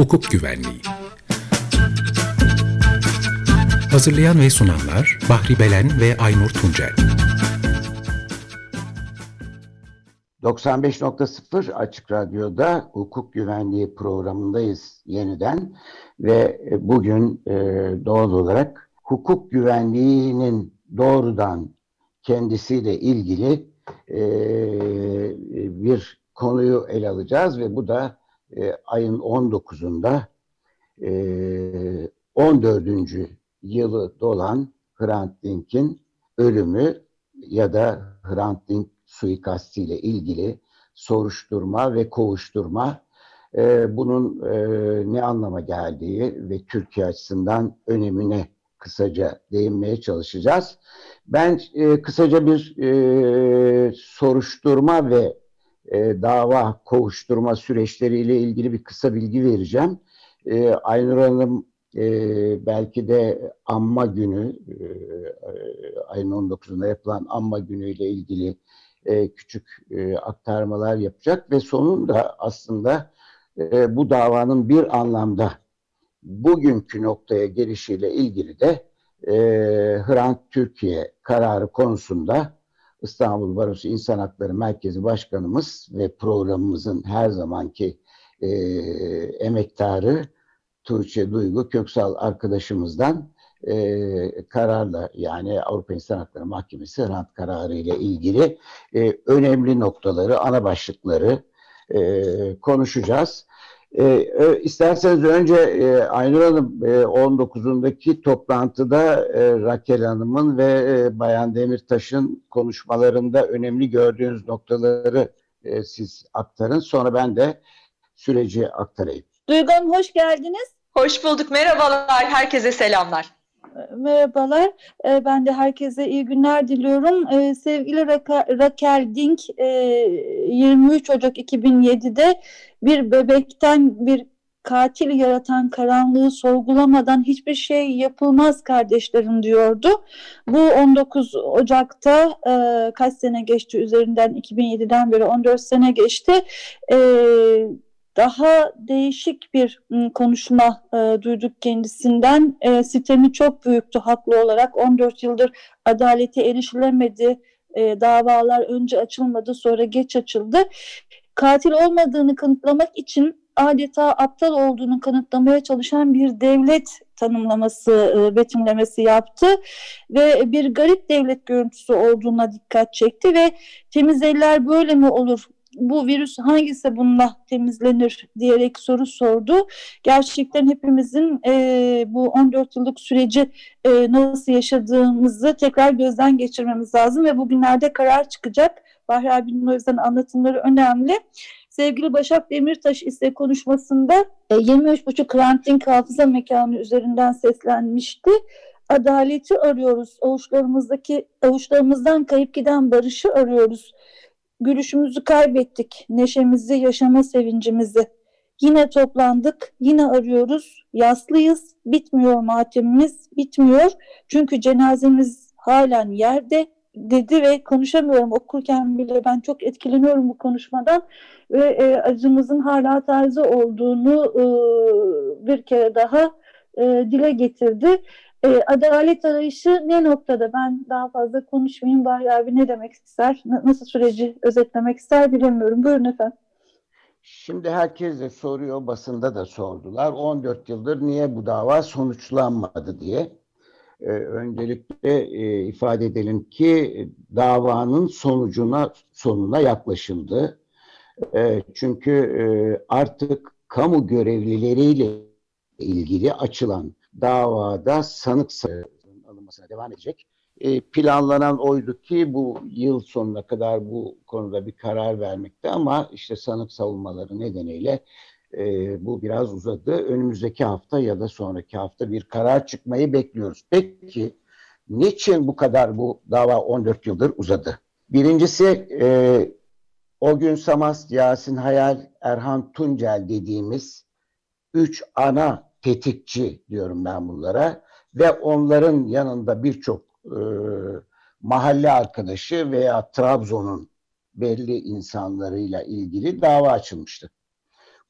Hukuk Güvenliği. Hazırlayan ve sunanlar Bahri Belen ve Aynur Tuncel. 95.0 Açık Radyo'da hukuk güvenliği programındayız yeniden ve bugün e, doğal olarak hukuk güvenliğinin doğrudan kendisiyle ilgili e, bir konuyu ele alacağız ve bu da e, ayın 19'unda e, 14. yılı dolan Hrant Dink'in ölümü ya da Hrant Dink suikastiyle ilgili soruşturma ve kovuşturma e, bunun e, ne anlama geldiği ve Türkiye açısından önemine kısaca değinmeye çalışacağız. Ben e, kısaca bir e, soruşturma ve e, dava kovuşturma süreçleriyle ilgili bir kısa bilgi vereceğim. E, Aynur Hanım e, belki de anma günü, e, ayın 19'unda yapılan anma günüyle ilgili küçük e, aktarmalar yapacak ve sonunda aslında bu davanın bir anlamda bugünkü noktaya gelişiyle ilgili de Hrant Türkiye kararı konusunda İstanbul Barosu İnsan Hakları Merkezi Başkanımız ve programımızın her zamanki e, emektarı Tuğçe Duygu Köksal arkadaşımızdan e, kararla yani Avrupa İnsan Hakları Mahkemesi rant kararı ile ilgili e, önemli noktaları, ana başlıkları e, konuşacağız. E, isterseniz önce e, Aynur Hanım e, 19'undaki toplantıda e, Rakel Hanım'ın ve e, Bayan Demirtaş'ın konuşmalarında önemli gördüğünüz noktaları e, siz aktarın. Sonra ben de süreci aktarayım. Duygu Hanım hoş geldiniz. Hoş bulduk. Merhabalar. Herkese selamlar. Merhabalar. Ee, ben de herkese iyi günler diliyorum. Ee, sevgili Rakel Dink 23 e, Ocak 2007'de bir bebekten bir katil yaratan karanlığı sorgulamadan hiçbir şey yapılmaz kardeşlerim diyordu. Bu 19 Ocak'ta e, kaç sene geçti üzerinden 2007'den beri 14 sene geçti. E, daha değişik bir konuşma e, duyduk kendisinden. E, sistemi çok büyüktü haklı olarak. 14 yıldır adalete erişilemedi. E, davalar önce açılmadı sonra geç açıldı. Katil olmadığını kanıtlamak için adeta aptal olduğunu kanıtlamaya çalışan bir devlet tanımlaması, e, betimlemesi yaptı ve bir garip devlet görüntüsü olduğuna dikkat çekti ve temiz eller böyle mi olur bu virüs hangisi bununla temizlenir diyerek soru sordu. Gerçekten hepimizin e, bu 14 yıllık süreci e, nasıl yaşadığımızı tekrar gözden geçirmemiz lazım ve bugünlerde karar çıkacak. Bahri abinin o yüzden anlatımları önemli. Sevgili Başak Demirtaş ise konuşmasında e, 23.5 karantin hafıza mekanı üzerinden seslenmişti adaleti arıyoruz. Avuçlarımızdaki avuçlarımızdan kayıp giden barışı arıyoruz. Gülüşümüzü kaybettik, neşemizi, yaşama sevincimizi. Yine toplandık, yine arıyoruz, yaslıyız, bitmiyor matemimiz, bitmiyor. Çünkü cenazemiz halen yerde dedi ve konuşamıyorum okurken bile ben çok etkileniyorum bu konuşmadan ve e, acımızın hala taze olduğunu e, bir kere daha e, dile getirdi. E, adalet arayışı ne noktada? Ben daha fazla konuşmayayım. Bahri abi ne demek ister? Nasıl süreci özetlemek ister bilemiyorum. Buyurun efendim. Şimdi herkes de soruyor, basında da sordular. 14 yıldır niye bu dava sonuçlanmadı diye. Ee, öncelikle e, ifade edelim ki davanın sonucuna sonuna yaklaşıldı. E, çünkü e, artık kamu görevlileriyle ilgili açılan davada sanık sayısının alınmasına devam edecek. E, planlanan oydu ki bu yıl sonuna kadar bu konuda bir karar vermekte ama işte sanık savunmaları nedeniyle e, bu biraz uzadı. Önümüzdeki hafta ya da sonraki hafta bir karar çıkmayı bekliyoruz. Peki niçin bu kadar bu dava 14 yıldır uzadı? Birincisi e, o gün Samas, Yasin Hayal, Erhan Tuncel dediğimiz üç ana tetikçi diyorum ben bunlara ve onların yanında birçok e, mahalle arkadaşı veya Trabzon'un belli insanlarıyla ilgili dava açılmıştı.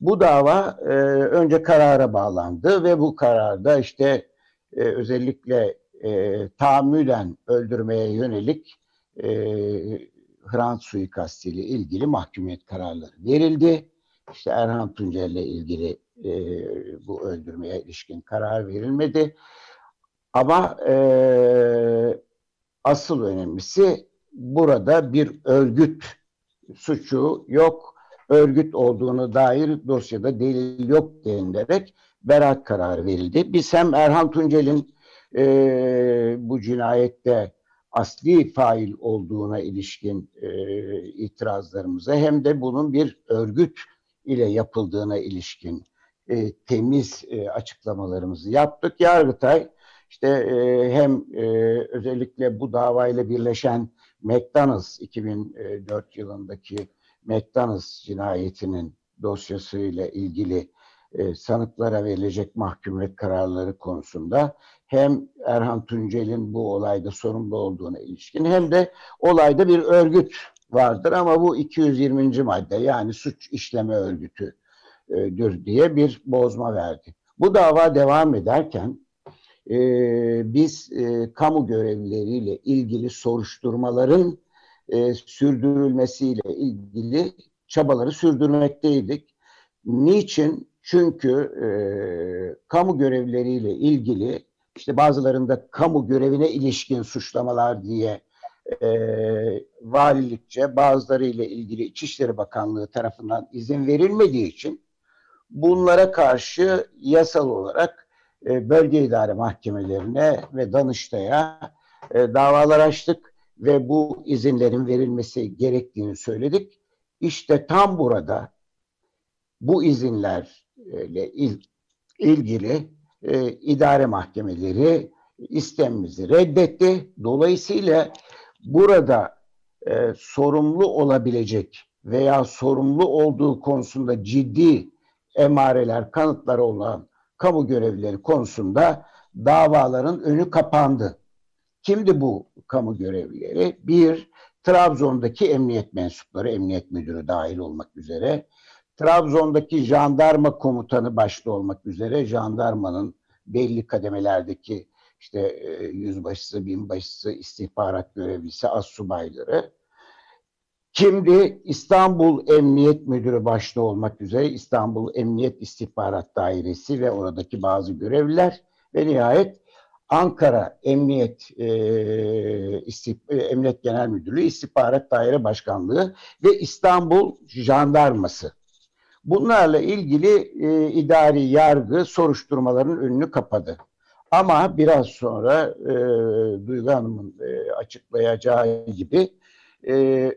Bu dava e, önce karara bağlandı ve bu kararda işte e, özellikle e, tahammüden öldürmeye yönelik e, Hrant suikastı ile ilgili mahkumiyet kararları verildi. İşte Erhan Tuncel ile ilgili e, bu öldürmeye ilişkin karar verilmedi. Ama e, asıl önemlisi burada bir örgüt suçu yok, örgüt olduğunu dair dosyada delil yok denilerek beraat kararı verildi. Biz hem Erhan Tuncel'in e, bu cinayette asli fail olduğuna ilişkin e, itirazlarımıza hem de bunun bir örgüt ile yapıldığına ilişkin e, temiz e, açıklamalarımızı yaptık. Yargıtay işte e, hem e, özellikle bu davayla birleşen McDonald's 2004 yılındaki McDonald's cinayetinin dosyasıyla ilgili e, sanıklara verilecek mahkumiyet kararları konusunda hem Erhan Tuncel'in bu olayda sorumlu olduğuna ilişkin hem de olayda bir örgüt vardır ama bu 220. madde yani suç işleme örgütüdür diye bir bozma verdi. Bu dava devam ederken e, biz e, kamu görevlileriyle ilgili soruşturmaların e, sürdürülmesiyle ilgili çabaları sürdürmekteydik. Niçin? Çünkü e, kamu görevlileriyle ilgili işte bazılarında kamu görevine ilişkin suçlamalar diye e, valilikçe bazıları ile ilgili İçişleri Bakanlığı tarafından izin verilmediği için bunlara karşı yasal olarak e, bölge idare mahkemelerine ve Danıştay'a e, davalar açtık ve bu izinlerin verilmesi gerektiğini söyledik. İşte tam burada bu izinlerle il, ilgili e, idare mahkemeleri istemimizi reddetti. Dolayısıyla burada e, sorumlu olabilecek veya sorumlu olduğu konusunda ciddi emareler, kanıtları olan kamu görevlileri konusunda davaların önü kapandı. Kimdi bu kamu görevlileri? Bir, Trabzon'daki emniyet mensupları, emniyet müdürü dahil olmak üzere, Trabzon'daki jandarma komutanı başta olmak üzere jandarmanın belli kademelerdeki işte e, yüzbaşısı, binbaşısı, istihbarat görevlisi, assubayları. Kimdi? İstanbul Emniyet Müdürü başta olmak üzere İstanbul Emniyet İstihbarat Dairesi ve oradaki bazı görevliler ve nihayet Ankara Emniyet e, İstih, Emniyet Genel Müdürlüğü İstihbarat Daire Başkanlığı ve İstanbul Jandarması. Bunlarla ilgili e, idari yargı soruşturmaların önünü kapadı. Ama biraz sonra e, Duygu Hanım'ın e, açıklayacağı gibi e,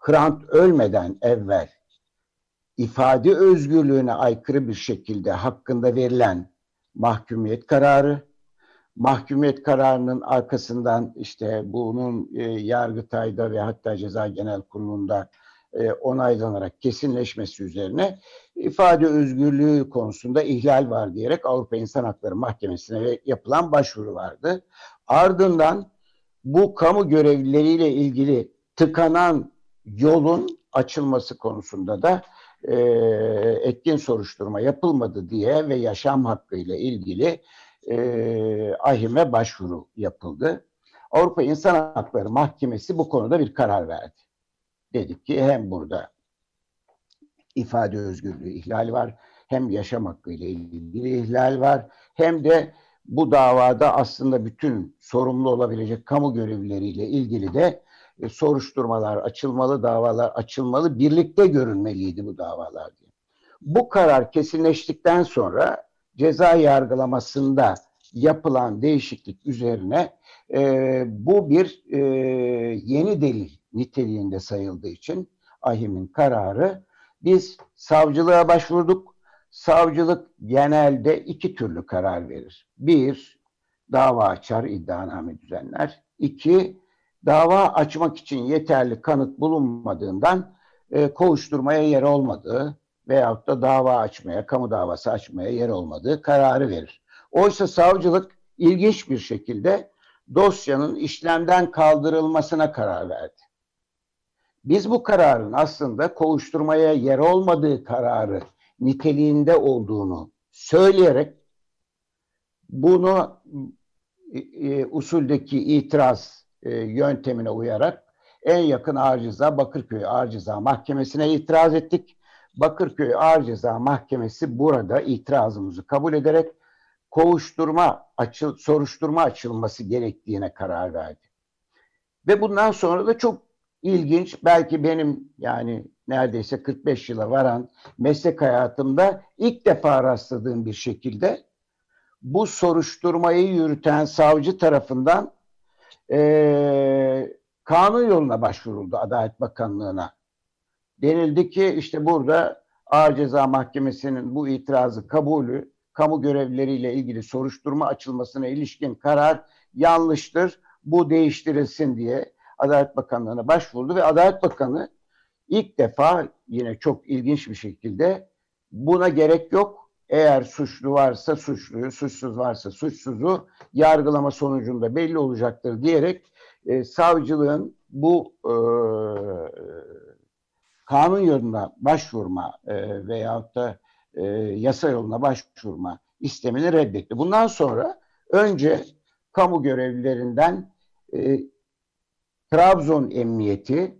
Hrant ölmeden evvel ifade özgürlüğüne aykırı bir şekilde hakkında verilen mahkumiyet kararı, mahkumiyet kararının arkasından işte bunun e, Yargıtay'da ve hatta Ceza Genel Kurulu'nda e, onaylanarak kesinleşmesi üzerine ifade özgürlüğü konusunda ihlal var diyerek Avrupa İnsan Hakları Mahkemesi'ne yapılan başvuru vardı. Ardından bu kamu görevlileriyle ilgili tıkanan yolun açılması konusunda da e, etkin soruşturma yapılmadı diye ve yaşam hakkı ile ilgili e, ahime başvuru yapıldı. Avrupa İnsan Hakları Mahkemesi bu konuda bir karar verdi. Dedik ki hem burada ifade özgürlüğü ihlali var, hem yaşam hakkı ile ilgili ihlal var, hem de bu davada aslında bütün sorumlu olabilecek kamu görevlileriyle ilgili de e, soruşturmalar açılmalı, davalar açılmalı, birlikte görünmeliydi bu davalar diye. Bu karar kesinleştikten sonra ceza yargılamasında yapılan değişiklik üzerine e, bu bir e, yeni delil niteliğinde sayıldığı için AHİM'in kararı biz savcılığa başvurduk. Savcılık genelde iki türlü karar verir. Bir, dava açar, iddianame düzenler. İki, dava açmak için yeterli kanıt bulunmadığından e, kovuşturmaya yer olmadığı veyahut da dava açmaya, kamu davası açmaya yer olmadığı kararı verir. Oysa savcılık ilginç bir şekilde dosyanın işlemden kaldırılmasına karar verdi. Biz bu kararın aslında kovuşturmaya yer olmadığı kararı niteliğinde olduğunu söyleyerek bunu e, e, usuldeki itiraz e, yöntemine uyarak en yakın Ağır Ceza Bakırköy Ağır Ceza Mahkemesi'ne itiraz ettik. Bakırköy Ağır Ceza Mahkemesi burada itirazımızı kabul ederek kovuşturma, açıl, soruşturma açılması gerektiğine karar verdi. Ve bundan sonra da çok ilginç, belki benim yani neredeyse 45 yıla varan meslek hayatımda ilk defa rastladığım bir şekilde bu soruşturmayı yürüten savcı tarafından e, kanun yoluna başvuruldu Adalet Bakanlığı'na. Denildi ki işte burada Ağır Ceza Mahkemesi'nin bu itirazı kabulü, kamu görevlileriyle ilgili soruşturma açılmasına ilişkin karar yanlıştır, bu değiştirilsin diye Adalet Bakanlığı'na başvurdu ve Adalet Bakanı ilk defa yine çok ilginç bir şekilde buna gerek yok. Eğer suçlu varsa suçluyu, suçsuz varsa suçsuzu yargılama sonucunda belli olacaktır diyerek e, savcılığın bu e, kanun yoluna başvurma e, veyahut da e, yasa yoluna başvurma istemini reddetti. Bundan sonra önce kamu görevlilerinden e, Trabzon Emniyeti,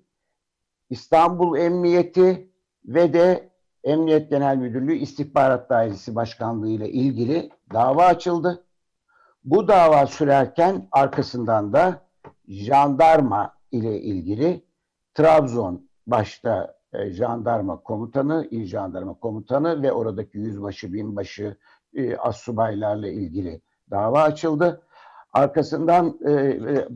İstanbul Emniyeti ve de Emniyet Genel Müdürlüğü İstihbarat Dairesi Başkanlığı ile ilgili dava açıldı. Bu dava sürerken arkasından da jandarma ile ilgili Trabzon başta e, jandarma komutanı, il jandarma komutanı ve oradaki yüzbaşı, binbaşı, e, assubaylarla ilgili dava açıldı. Arkasından e,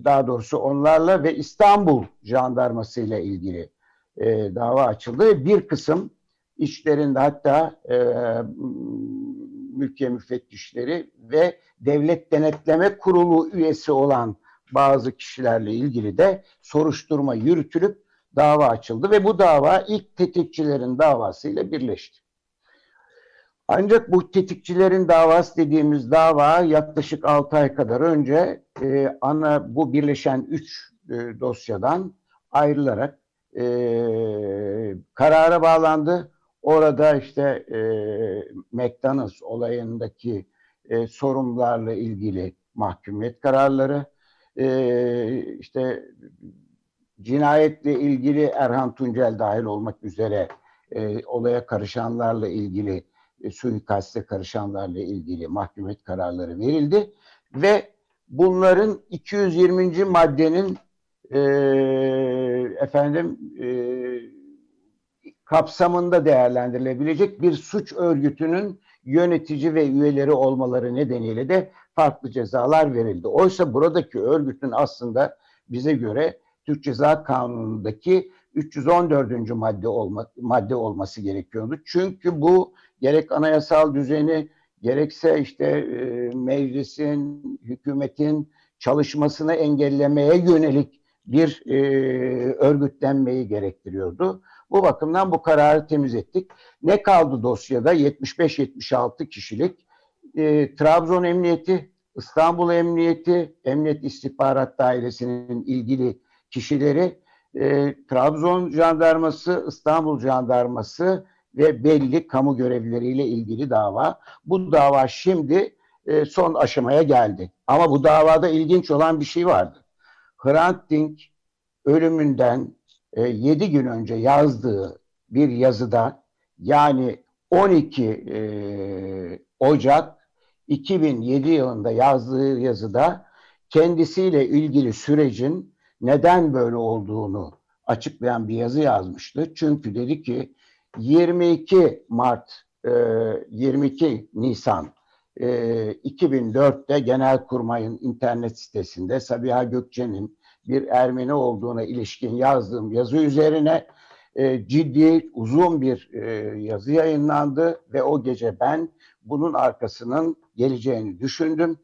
daha doğrusu onlarla ve İstanbul jandarması ile ilgili e, dava açıldı. Bir kısım işlerinde hatta e, mülkiye müfettişleri ve devlet denetleme kurulu üyesi olan bazı kişilerle ilgili de soruşturma yürütülüp dava açıldı ve bu dava ilk tetikçilerin davasıyla birleşti. Ancak bu tetikçilerin davası dediğimiz dava yaklaşık 6 ay kadar önce e, ana bu birleşen 3 e, dosyadan ayrılarak e, karara bağlandı. Orada işte e, McDonald's olayındaki e, sorumlularla ilgili mahkumiyet kararları, e, işte cinayetle ilgili Erhan Tuncel dahil olmak üzere e, olaya karışanlarla ilgili e, suikaste karışanlarla ilgili mahkumiyet kararları verildi ve bunların 220. maddenin e, efendim e, kapsamında değerlendirilebilecek bir suç örgütünün yönetici ve üyeleri olmaları nedeniyle de farklı cezalar verildi. Oysa buradaki örgütün aslında bize göre Türk Ceza Kanunu'ndaki 314. madde olma, madde olması gerekiyordu. Çünkü bu gerek anayasal düzeni gerekse işte e, meclisin, hükümetin çalışmasını engellemeye yönelik bir e, örgütlenmeyi gerektiriyordu. Bu bakımdan bu kararı temiz ettik. Ne kaldı dosyada? 75-76 kişilik e, Trabzon Emniyeti, İstanbul Emniyeti, Emniyet İstihbarat Dairesi'nin ilgili kişileri, e, Trabzon Jandarması, İstanbul Jandarması ve belli kamu görevlileriyle ilgili dava. Bu dava şimdi e, son aşamaya geldi. Ama bu davada ilginç olan bir şey vardı. Hrant Dink ölümünden e, 7 gün önce yazdığı bir yazıda yani 12 e, Ocak 2007 yılında yazdığı yazıda kendisiyle ilgili sürecin neden böyle olduğunu açıklayan bir yazı yazmıştı. Çünkü dedi ki 22 Mart, 22 Nisan 2004'te Genelkurmay'ın internet sitesinde Sabiha Gökçen'in bir Ermeni olduğuna ilişkin yazdığım yazı üzerine ciddi uzun bir yazı yayınlandı ve o gece ben bunun arkasının geleceğini düşündüm.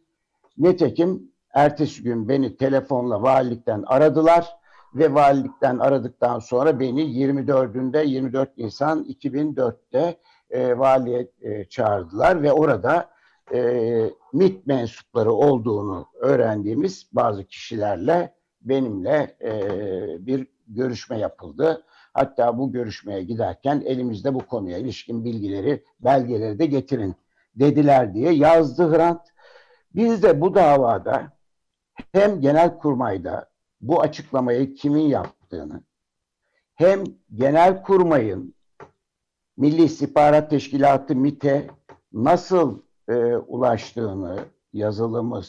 Nitekim ertesi gün beni telefonla valilikten aradılar ve valilikten aradıktan sonra beni 24'ünde 24 Nisan 2004'te e, valiye e, çağırdılar ve orada e, MİT mensupları olduğunu öğrendiğimiz bazı kişilerle benimle e, bir görüşme yapıldı. Hatta bu görüşmeye giderken elimizde bu konuya ilişkin bilgileri, belgeleri de getirin dediler diye yazdı Hrant. Biz de bu davada hem Genelkurmay'da bu açıklamayı kimin yaptığını hem Genelkurmay'ın Milli İstihbarat Teşkilatı MİT'e nasıl e, ulaştığını, yazılı mı,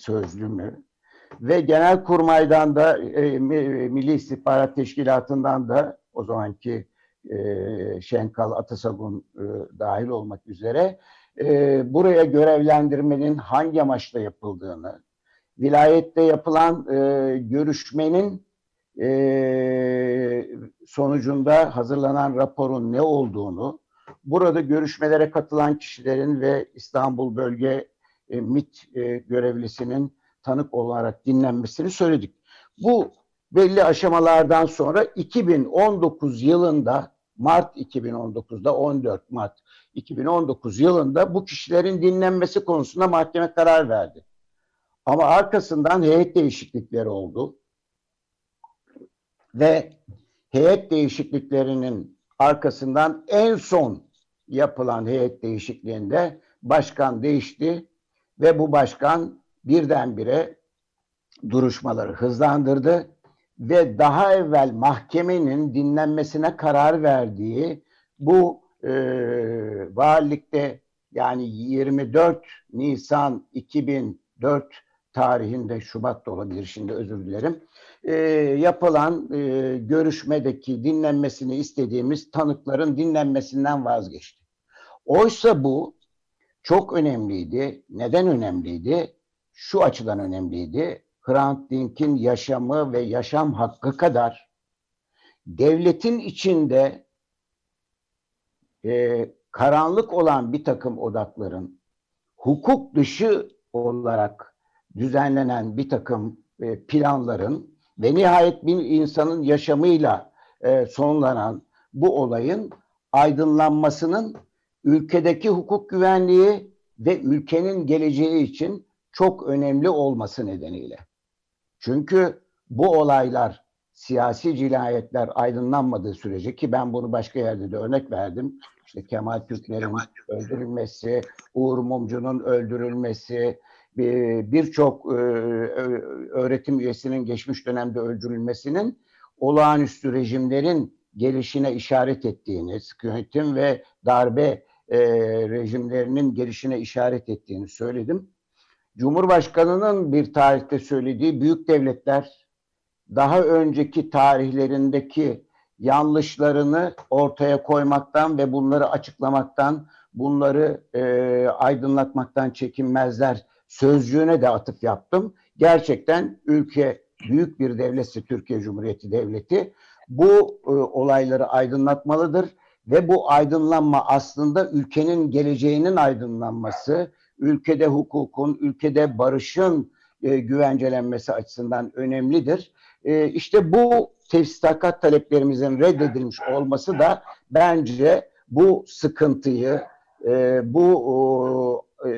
ve Genelkurmay'dan da e, Milli İstihbarat Teşkilatı'ndan da o zamanki e, Şenkal Atasagun e, dahil olmak üzere e, buraya görevlendirmenin hangi amaçla yapıldığını, vilayette yapılan e, görüşmenin e, sonucunda hazırlanan raporun ne olduğunu, burada görüşmelere katılan kişilerin ve İstanbul Bölge e, MİT e, görevlisinin tanık olarak dinlenmesini söyledik. Bu belli aşamalardan sonra 2019 yılında Mart 2019'da 14 Mart 2019 yılında bu kişilerin dinlenmesi konusunda mahkeme karar verdi. Ama arkasından heyet değişiklikleri oldu. Ve heyet değişikliklerinin arkasından en son yapılan heyet değişikliğinde başkan değişti ve bu başkan birdenbire duruşmaları hızlandırdı ve daha evvel mahkemenin dinlenmesine karar verdiği bu e, valilikte yani 24 Nisan 2004 tarihinde Şubat da olabilir şimdi özür dilerim e, yapılan e, görüşmedeki dinlenmesini istediğimiz tanıkların dinlenmesinden vazgeçti. Oysa bu çok önemliydi. Neden önemliydi? Şu açıdan önemliydi. Hrant Dink'in yaşamı ve yaşam hakkı kadar devletin içinde e, karanlık olan bir takım odakların hukuk dışı olarak düzenlenen bir takım e, planların ve nihayet bir insanın yaşamıyla e, sonlanan bu olayın aydınlanmasının ülkedeki hukuk güvenliği ve ülkenin geleceği için çok önemli olması nedeniyle. Çünkü bu olaylar siyasi cinayetler aydınlanmadığı sürece ki ben bunu başka yerde de örnek verdim. İşte Kemal Türkler'in öldürülmesi, Uğur Mumcu'nun öldürülmesi, birçok öğretim üyesinin geçmiş dönemde öldürülmesinin olağanüstü rejimlerin gelişine işaret ettiğini, sıkı yönetim ve darbe rejimlerinin gelişine işaret ettiğini söyledim. Cumhurbaşkanının bir tarihte söylediği büyük devletler daha önceki tarihlerindeki yanlışlarını ortaya koymaktan ve bunları açıklamaktan, bunları e, aydınlatmaktan çekinmezler sözcüğüne de atıf yaptım. Gerçekten ülke büyük bir devletse Türkiye Cumhuriyeti Devleti bu e, olayları aydınlatmalıdır ve bu aydınlanma aslında ülkenin geleceğinin aydınlanması, ülkede hukukun, ülkede barışın e, güvencelenmesi açısından önemlidir. E, işte bu tefsitakat taleplerimizin reddedilmiş olması da bence bu sıkıntıyı, e, bu e,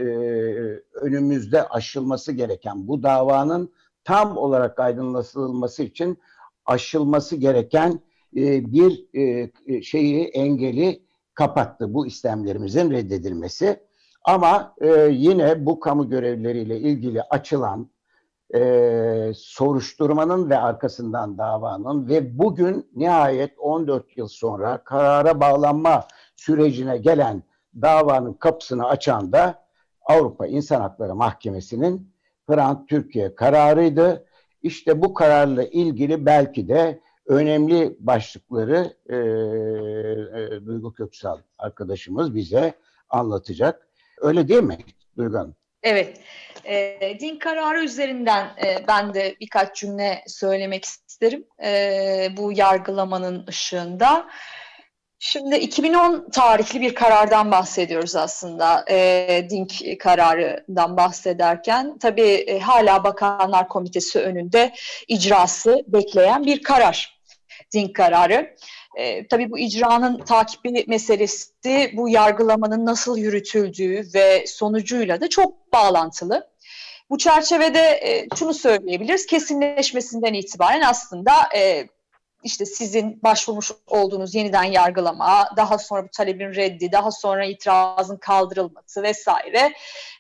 önümüzde aşılması gereken, bu davanın tam olarak aydınlatılması için aşılması gereken e, bir e, şeyi, engeli kapattı bu istemlerimizin reddedilmesi. Ama e, yine bu kamu görevleriyle ilgili açılan e, soruşturmanın ve arkasından davanın ve bugün nihayet 14 yıl sonra karara bağlanma sürecine gelen davanın kapısını açan da Avrupa İnsan Hakları Mahkemesi'nin Hrant Türkiye kararıydı. İşte bu kararla ilgili belki de önemli başlıkları e, e, Duygu Köksal arkadaşımız bize anlatacak. Öyle değil mi Duygu Hanım? Evet. E, din kararı üzerinden e, ben de birkaç cümle söylemek isterim. E, bu yargılamanın ışığında. Şimdi 2010 tarihli bir karardan bahsediyoruz aslında. E, Dink kararından bahsederken tabii e, hala Bakanlar Komitesi önünde icrası bekleyen bir karar. Dink kararı. E, tabii bu icranın takibi meselesi bu yargılamanın nasıl yürütüldüğü ve sonucuyla da çok bağlantılı. Bu çerçevede e, şunu söyleyebiliriz, kesinleşmesinden itibaren aslında e, işte sizin başvurmuş olduğunuz yeniden yargılama, daha sonra bu talebin reddi, daha sonra itirazın kaldırılması vesaire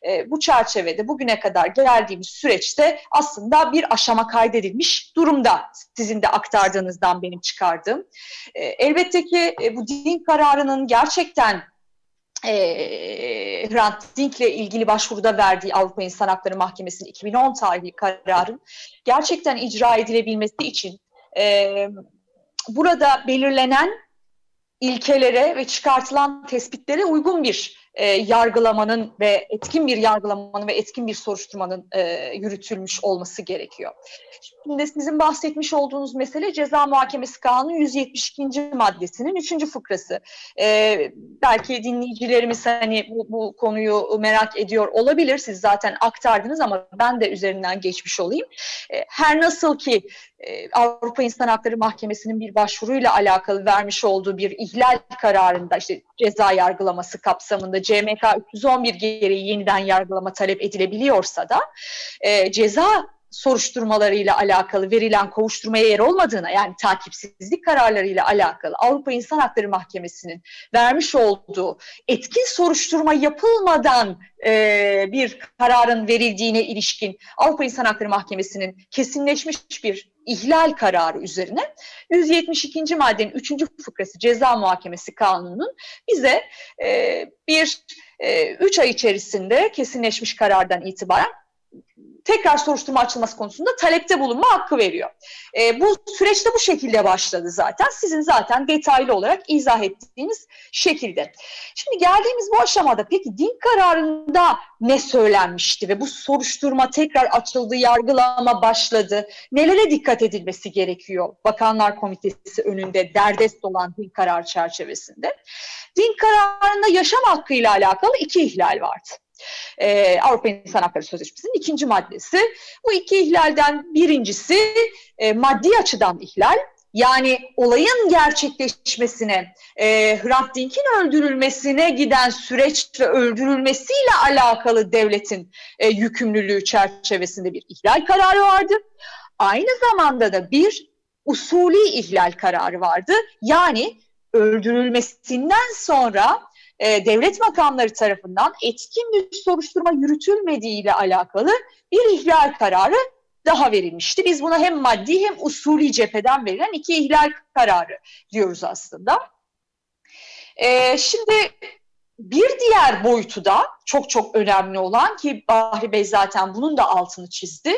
e, bu çerçevede bugüne kadar geldiğimiz süreçte aslında bir aşama kaydedilmiş durumda sizin de aktardığınızdan benim çıkardığım. E, elbette ki e, bu din kararının gerçekten e, Hrant Dink'le ilgili başvuruda verdiği Avrupa İnsan Hakları Mahkemesi'nin 2010 tarihli kararın gerçekten icra edilebilmesi için e, burada belirlenen ilkelere ve çıkartılan tespitlere uygun bir e, yargılamanın ve etkin bir yargılamanın ve etkin bir soruşturmanın e, yürütülmüş olması gerekiyor. Şimdi sizin bahsetmiş olduğunuz mesele Ceza Muhakemesi Kanunu 172. maddesinin 3. fıkrası. E, belki dinleyicilerimiz hani bu, bu konuyu merak ediyor olabilir. Siz zaten aktardınız ama ben de üzerinden geçmiş olayım. E, her nasıl ki Avrupa İnsan Hakları Mahkemesi'nin bir başvuruyla alakalı vermiş olduğu bir ihlal kararında işte ceza yargılaması kapsamında CMK 311 gereği yeniden yargılama talep edilebiliyorsa da e, ceza soruşturmalarıyla alakalı verilen kovuşturmaya yer olmadığına yani takipsizlik kararlarıyla alakalı Avrupa İnsan Hakları Mahkemesi'nin vermiş olduğu etkin soruşturma yapılmadan e, bir kararın verildiğine ilişkin Avrupa İnsan Hakları Mahkemesi'nin kesinleşmiş bir ihlal kararı üzerine 172. maddenin 3. fıkrası ceza muhakemesi kanununun bize e, bir 3 e, ay içerisinde kesinleşmiş karardan itibaren tekrar soruşturma açılması konusunda talepte bulunma hakkı veriyor. E, bu süreçte bu şekilde başladı zaten. Sizin zaten detaylı olarak izah ettiğiniz şekilde. Şimdi geldiğimiz bu aşamada peki din kararında ne söylenmişti ve bu soruşturma tekrar açıldı, yargılama başladı. Nelere dikkat edilmesi gerekiyor Bakanlar Komitesi önünde derdest olan din kararı çerçevesinde? Din kararında yaşam hakkıyla alakalı iki ihlal vardı e, Avrupa İnsan Hakları Sözleşmesi'nin ikinci maddesi. Bu iki ihlalden birincisi e, maddi açıdan ihlal. Yani olayın gerçekleşmesine, e, Hrant Dink'in öldürülmesine giden süreç ve öldürülmesiyle alakalı devletin e, yükümlülüğü çerçevesinde bir ihlal kararı vardı. Aynı zamanda da bir usulü ihlal kararı vardı. Yani öldürülmesinden sonra e, devlet makamları tarafından etkin bir soruşturma yürütülmediği ile alakalı bir ihlal kararı daha verilmişti. Biz buna hem maddi hem usulü cepheden verilen iki ihlal kararı diyoruz aslında. E, şimdi bir diğer boyutu da çok çok önemli olan ki Bahri Bey zaten bunun da altını çizdi.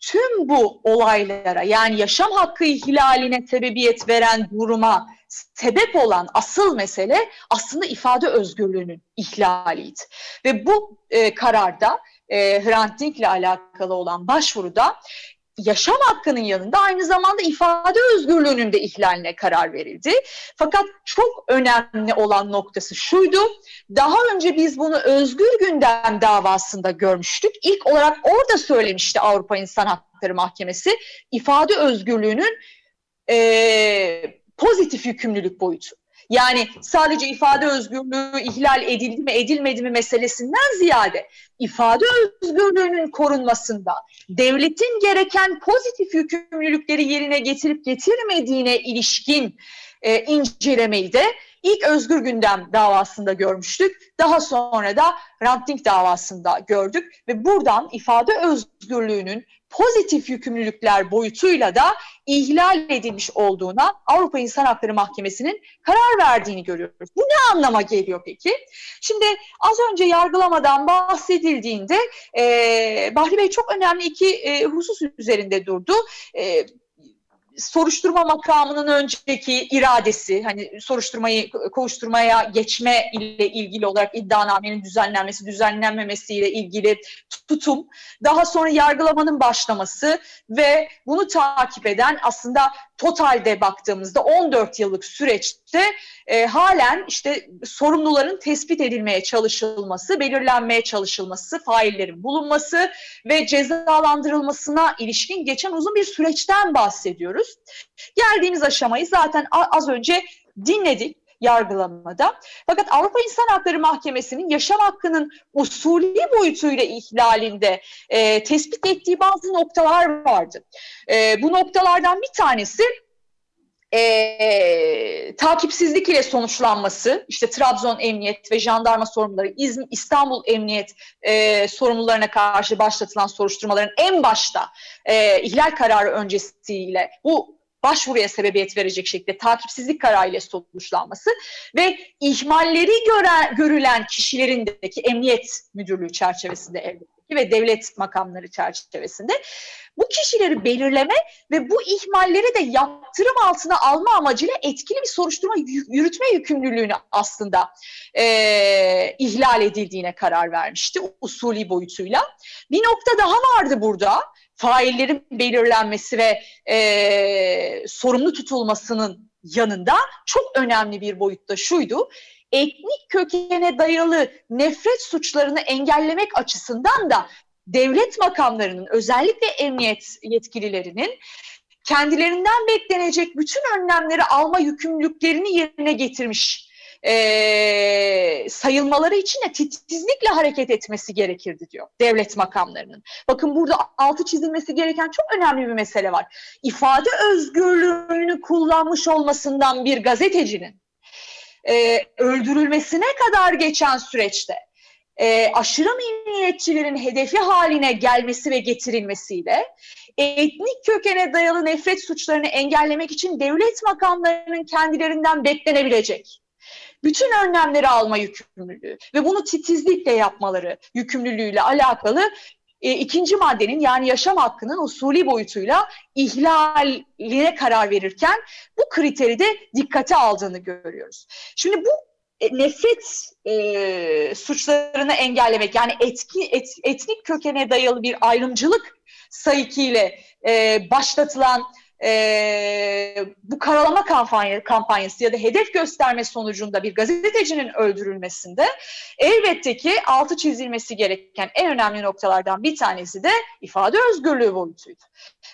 Tüm bu olaylara yani yaşam hakkı ihlaline sebebiyet veren duruma sebep olan asıl mesele aslında ifade özgürlüğünün ihlaliydi. Ve bu e, kararda e, Hrant Dink ile alakalı olan başvuruda yaşam hakkının yanında aynı zamanda ifade özgürlüğünün de ihlaline karar verildi. Fakat çok önemli olan noktası şuydu. Daha önce biz bunu özgür gündem davasında görmüştük. İlk olarak orada söylemişti Avrupa İnsan Hakları Mahkemesi ifade özgürlüğünün e, pozitif yükümlülük boyutu. Yani sadece ifade özgürlüğü ihlal edildi mi edilmedi mi meselesinden ziyade ifade özgürlüğünün korunmasında devletin gereken pozitif yükümlülükleri yerine getirip getirmediğine ilişkin e, incelemeyi de ilk Özgür Gündem davasında görmüştük. Daha sonra da Ranting davasında gördük ve buradan ifade özgürlüğünün pozitif yükümlülükler boyutuyla da ihlal edilmiş olduğuna Avrupa İnsan Hakları Mahkemesi'nin karar verdiğini görüyoruz. Bu ne anlama geliyor peki? Şimdi az önce yargılamadan bahsedildiğinde e, Bahri Bey çok önemli iki e, husus üzerinde durdu. E, soruşturma makamının önceki iradesi, hani soruşturmayı kovuşturmaya geçme ile ilgili olarak iddianamenin düzenlenmesi, düzenlenmemesiyle ilgili tutum, daha sonra yargılamanın başlaması ve bunu takip eden aslında totalde baktığımızda 14 yıllık süreçte e, halen işte sorumluların tespit edilmeye çalışılması, belirlenmeye çalışılması, faillerin bulunması ve cezalandırılmasına ilişkin geçen uzun bir süreçten bahsediyoruz. Geldiğimiz aşamayı zaten az önce dinledik yargılamada. Fakat Avrupa İnsan Hakları Mahkemesi'nin yaşam hakkının usulü boyutuyla ihlalinde e, tespit ettiği bazı noktalar vardı. E, bu noktalardan bir tanesi e, takipsizlik ile sonuçlanması, işte Trabzon Emniyet ve Jandarma sorumluları, İzmir, İstanbul Emniyet e, sorumlularına karşı başlatılan soruşturmaların en başta e, ihlal kararı öncesiyle bu başvuruya sebebiyet verecek şekilde takipsizlik kararıyla sonuçlanması ve ihmalleri gören, görülen kişilerindeki emniyet müdürlüğü çerçevesinde elbette ve devlet makamları çerçevesinde bu kişileri belirleme ve bu ihmalleri de yaptırım altına alma amacıyla etkili bir soruşturma yürütme yükümlülüğünü aslında e, ihlal edildiğine karar vermişti usulü boyutuyla. Bir nokta daha vardı burada faillerin belirlenmesi ve e, sorumlu tutulmasının yanında çok önemli bir boyutta şuydu. Etnik kökene dayalı nefret suçlarını engellemek açısından da devlet makamlarının özellikle emniyet yetkililerinin kendilerinden beklenecek bütün önlemleri alma yükümlülüklerini yerine getirmiş e, sayılmaları için de titizlikle hareket etmesi gerekirdi diyor devlet makamlarının. Bakın burada altı çizilmesi gereken çok önemli bir mesele var. İfade özgürlüğünü kullanmış olmasından bir gazetecinin e, öldürülmesine kadar geçen süreçte e, aşırı milliyetçilerin hedefi haline gelmesi ve getirilmesiyle etnik kökene dayalı nefret suçlarını engellemek için devlet makamlarının kendilerinden beklenebilecek bütün önlemleri alma yükümlülüğü ve bunu titizlikle yapmaları yükümlülüğüyle alakalı e, ikinci maddenin yani yaşam hakkının usulü boyutuyla ihlaline karar verirken bu kriteri de dikkate aldığını görüyoruz. Şimdi bu e, nefret e, suçlarını engellemek yani etki et, etnik kökene dayalı bir ayrımcılık sayıkiyle e, başlatılan e, bu karalama kampanya, kampanyası ya da hedef gösterme sonucunda bir gazetecinin öldürülmesinde elbette ki altı çizilmesi gereken en önemli noktalardan bir tanesi de ifade özgürlüğü boyutuydu.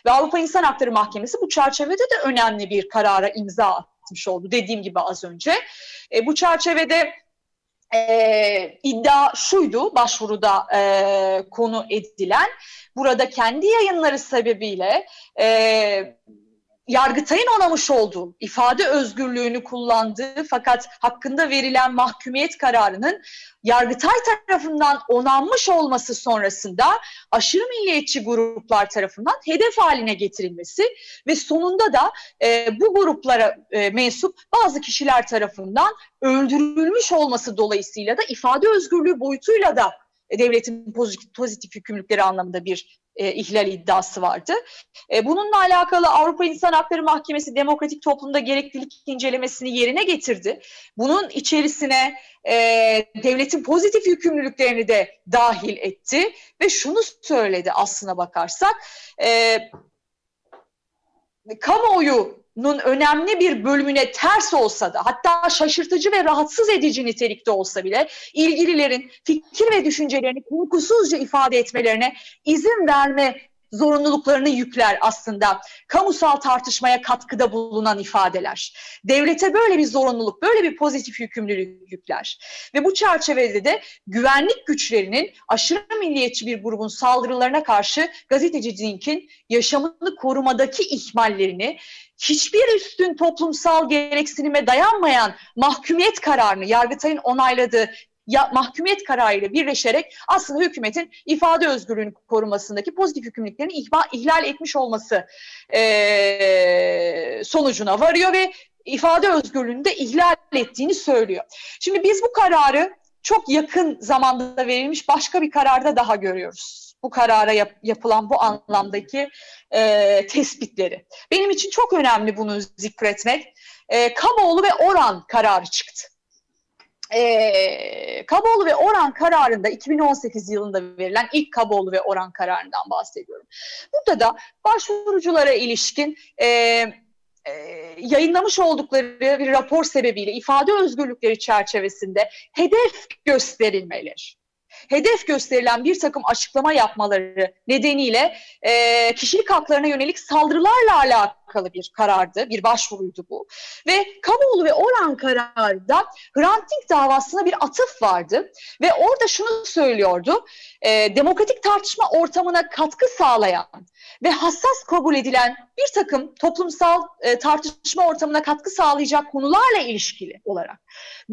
Ve Avrupa İnsan Hakları Mahkemesi bu çerçevede de önemli bir karara imza atmış oldu dediğim gibi az önce. E, bu çerçevede e, iddia şuydu başvuruda e, konu edilen. Burada kendi yayınları sebebiyle e, Yargıtay'ın onamış olduğu ifade özgürlüğünü kullandığı fakat hakkında verilen mahkumiyet kararının Yargıtay tarafından onanmış olması sonrasında aşırı milliyetçi gruplar tarafından hedef haline getirilmesi ve sonunda da e, bu gruplara e, mensup bazı kişiler tarafından öldürülmüş olması dolayısıyla da ifade özgürlüğü boyutuyla da devletin pozitif, pozitif yükümlülükleri anlamında bir e, ihlal iddiası vardı. E, bununla alakalı Avrupa İnsan Hakları Mahkemesi demokratik toplumda gereklilik incelemesini yerine getirdi. Bunun içerisine e, devletin pozitif yükümlülüklerini de dahil etti ve şunu söyledi aslına bakarsak e, kamuoyu nun önemli bir bölümüne ters olsa da hatta şaşırtıcı ve rahatsız edici nitelikte olsa bile ilgililerin fikir ve düşüncelerini korkusuzca ifade etmelerine izin verme zorunluluklarını yükler aslında kamusal tartışmaya katkıda bulunan ifadeler. Devlete böyle bir zorunluluk, böyle bir pozitif yükümlülük yükler. Ve bu çerçevede de güvenlik güçlerinin aşırı milliyetçi bir grubun saldırılarına karşı gazeteci Dink'in yaşamını korumadaki ihmallerini hiçbir üstün toplumsal gereksinime dayanmayan mahkumiyet kararını Yargıtay'ın onayladığı ya, mahkumiyet kararıyla birleşerek aslında hükümetin ifade özgürlüğünü korumasındaki pozitif yükümlülüklerini ihlal etmiş olması e, sonucuna varıyor ve ifade özgürlüğünü de ihlal ettiğini söylüyor. Şimdi biz bu kararı çok yakın zamanda verilmiş başka bir kararda daha görüyoruz. Bu karara yap, yapılan bu anlamdaki e, tespitleri. Benim için çok önemli bunu zikretmek. E, Kaboğlu ve Oran kararı çıktı e, Kaboğlu ve Oran kararında 2018 yılında verilen ilk Kaboğlu ve Oran kararından bahsediyorum. Burada da başvuruculara ilişkin e, e, yayınlamış oldukları bir rapor sebebiyle ifade özgürlükleri çerçevesinde hedef gösterilmeleri hedef gösterilen bir takım açıklama yapmaları nedeniyle e, kişilik haklarına yönelik saldırılarla alakalı bir karardı, bir başvuruydu bu. Ve Kamuoğlu ve Orhan kararında Hrant Dink davasına bir atıf vardı ve orada şunu söylüyordu, e, demokratik tartışma ortamına katkı sağlayan ve hassas kabul edilen bir takım toplumsal e, tartışma ortamına katkı sağlayacak konularla ilişkili olarak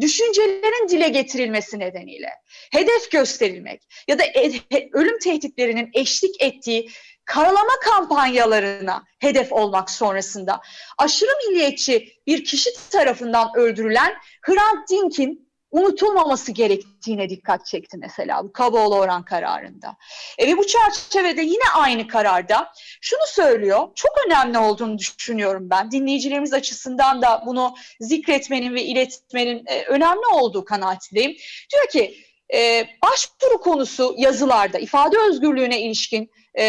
düşüncelerin dile getirilmesi nedeniyle hedef gösterilmek ya da e, ölüm tehditlerinin eşlik ettiği karalama kampanyalarına hedef olmak sonrasında aşırı milliyetçi bir kişi tarafından öldürülen Hrant Dink'in unutulmaması gerektiğine dikkat çekti mesela bu Kaboğlu Orhan kararında. E ve bu çerçevede yine aynı kararda şunu söylüyor, çok önemli olduğunu düşünüyorum ben. Dinleyicilerimiz açısından da bunu zikretmenin ve iletmenin e, önemli olduğu kanaatindeyim. Diyor ki e, başvuru konusu yazılarda, ifade özgürlüğüne ilişkin e,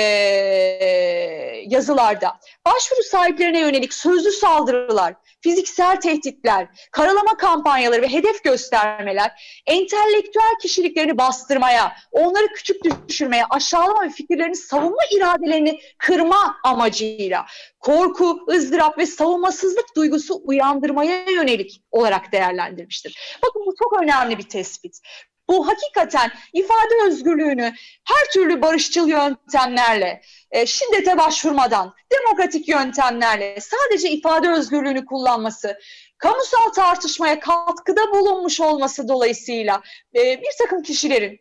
yazılarda, başvuru sahiplerine yönelik sözlü saldırılar, fiziksel tehditler, karalama kampanyaları ve hedef göstermeler, entelektüel kişiliklerini bastırmaya, onları küçük düşürmeye, aşağılama ve fikirlerini savunma iradelerini kırma amacıyla korku, ızdırap ve savunmasızlık duygusu uyandırmaya yönelik olarak değerlendirmiştir. Bakın bu çok önemli bir tespit. Bu hakikaten ifade özgürlüğünü her türlü barışçıl yöntemlerle, e, şiddete başvurmadan, demokratik yöntemlerle sadece ifade özgürlüğünü kullanması, kamusal tartışmaya katkıda bulunmuş olması dolayısıyla e, bir takım kişilerin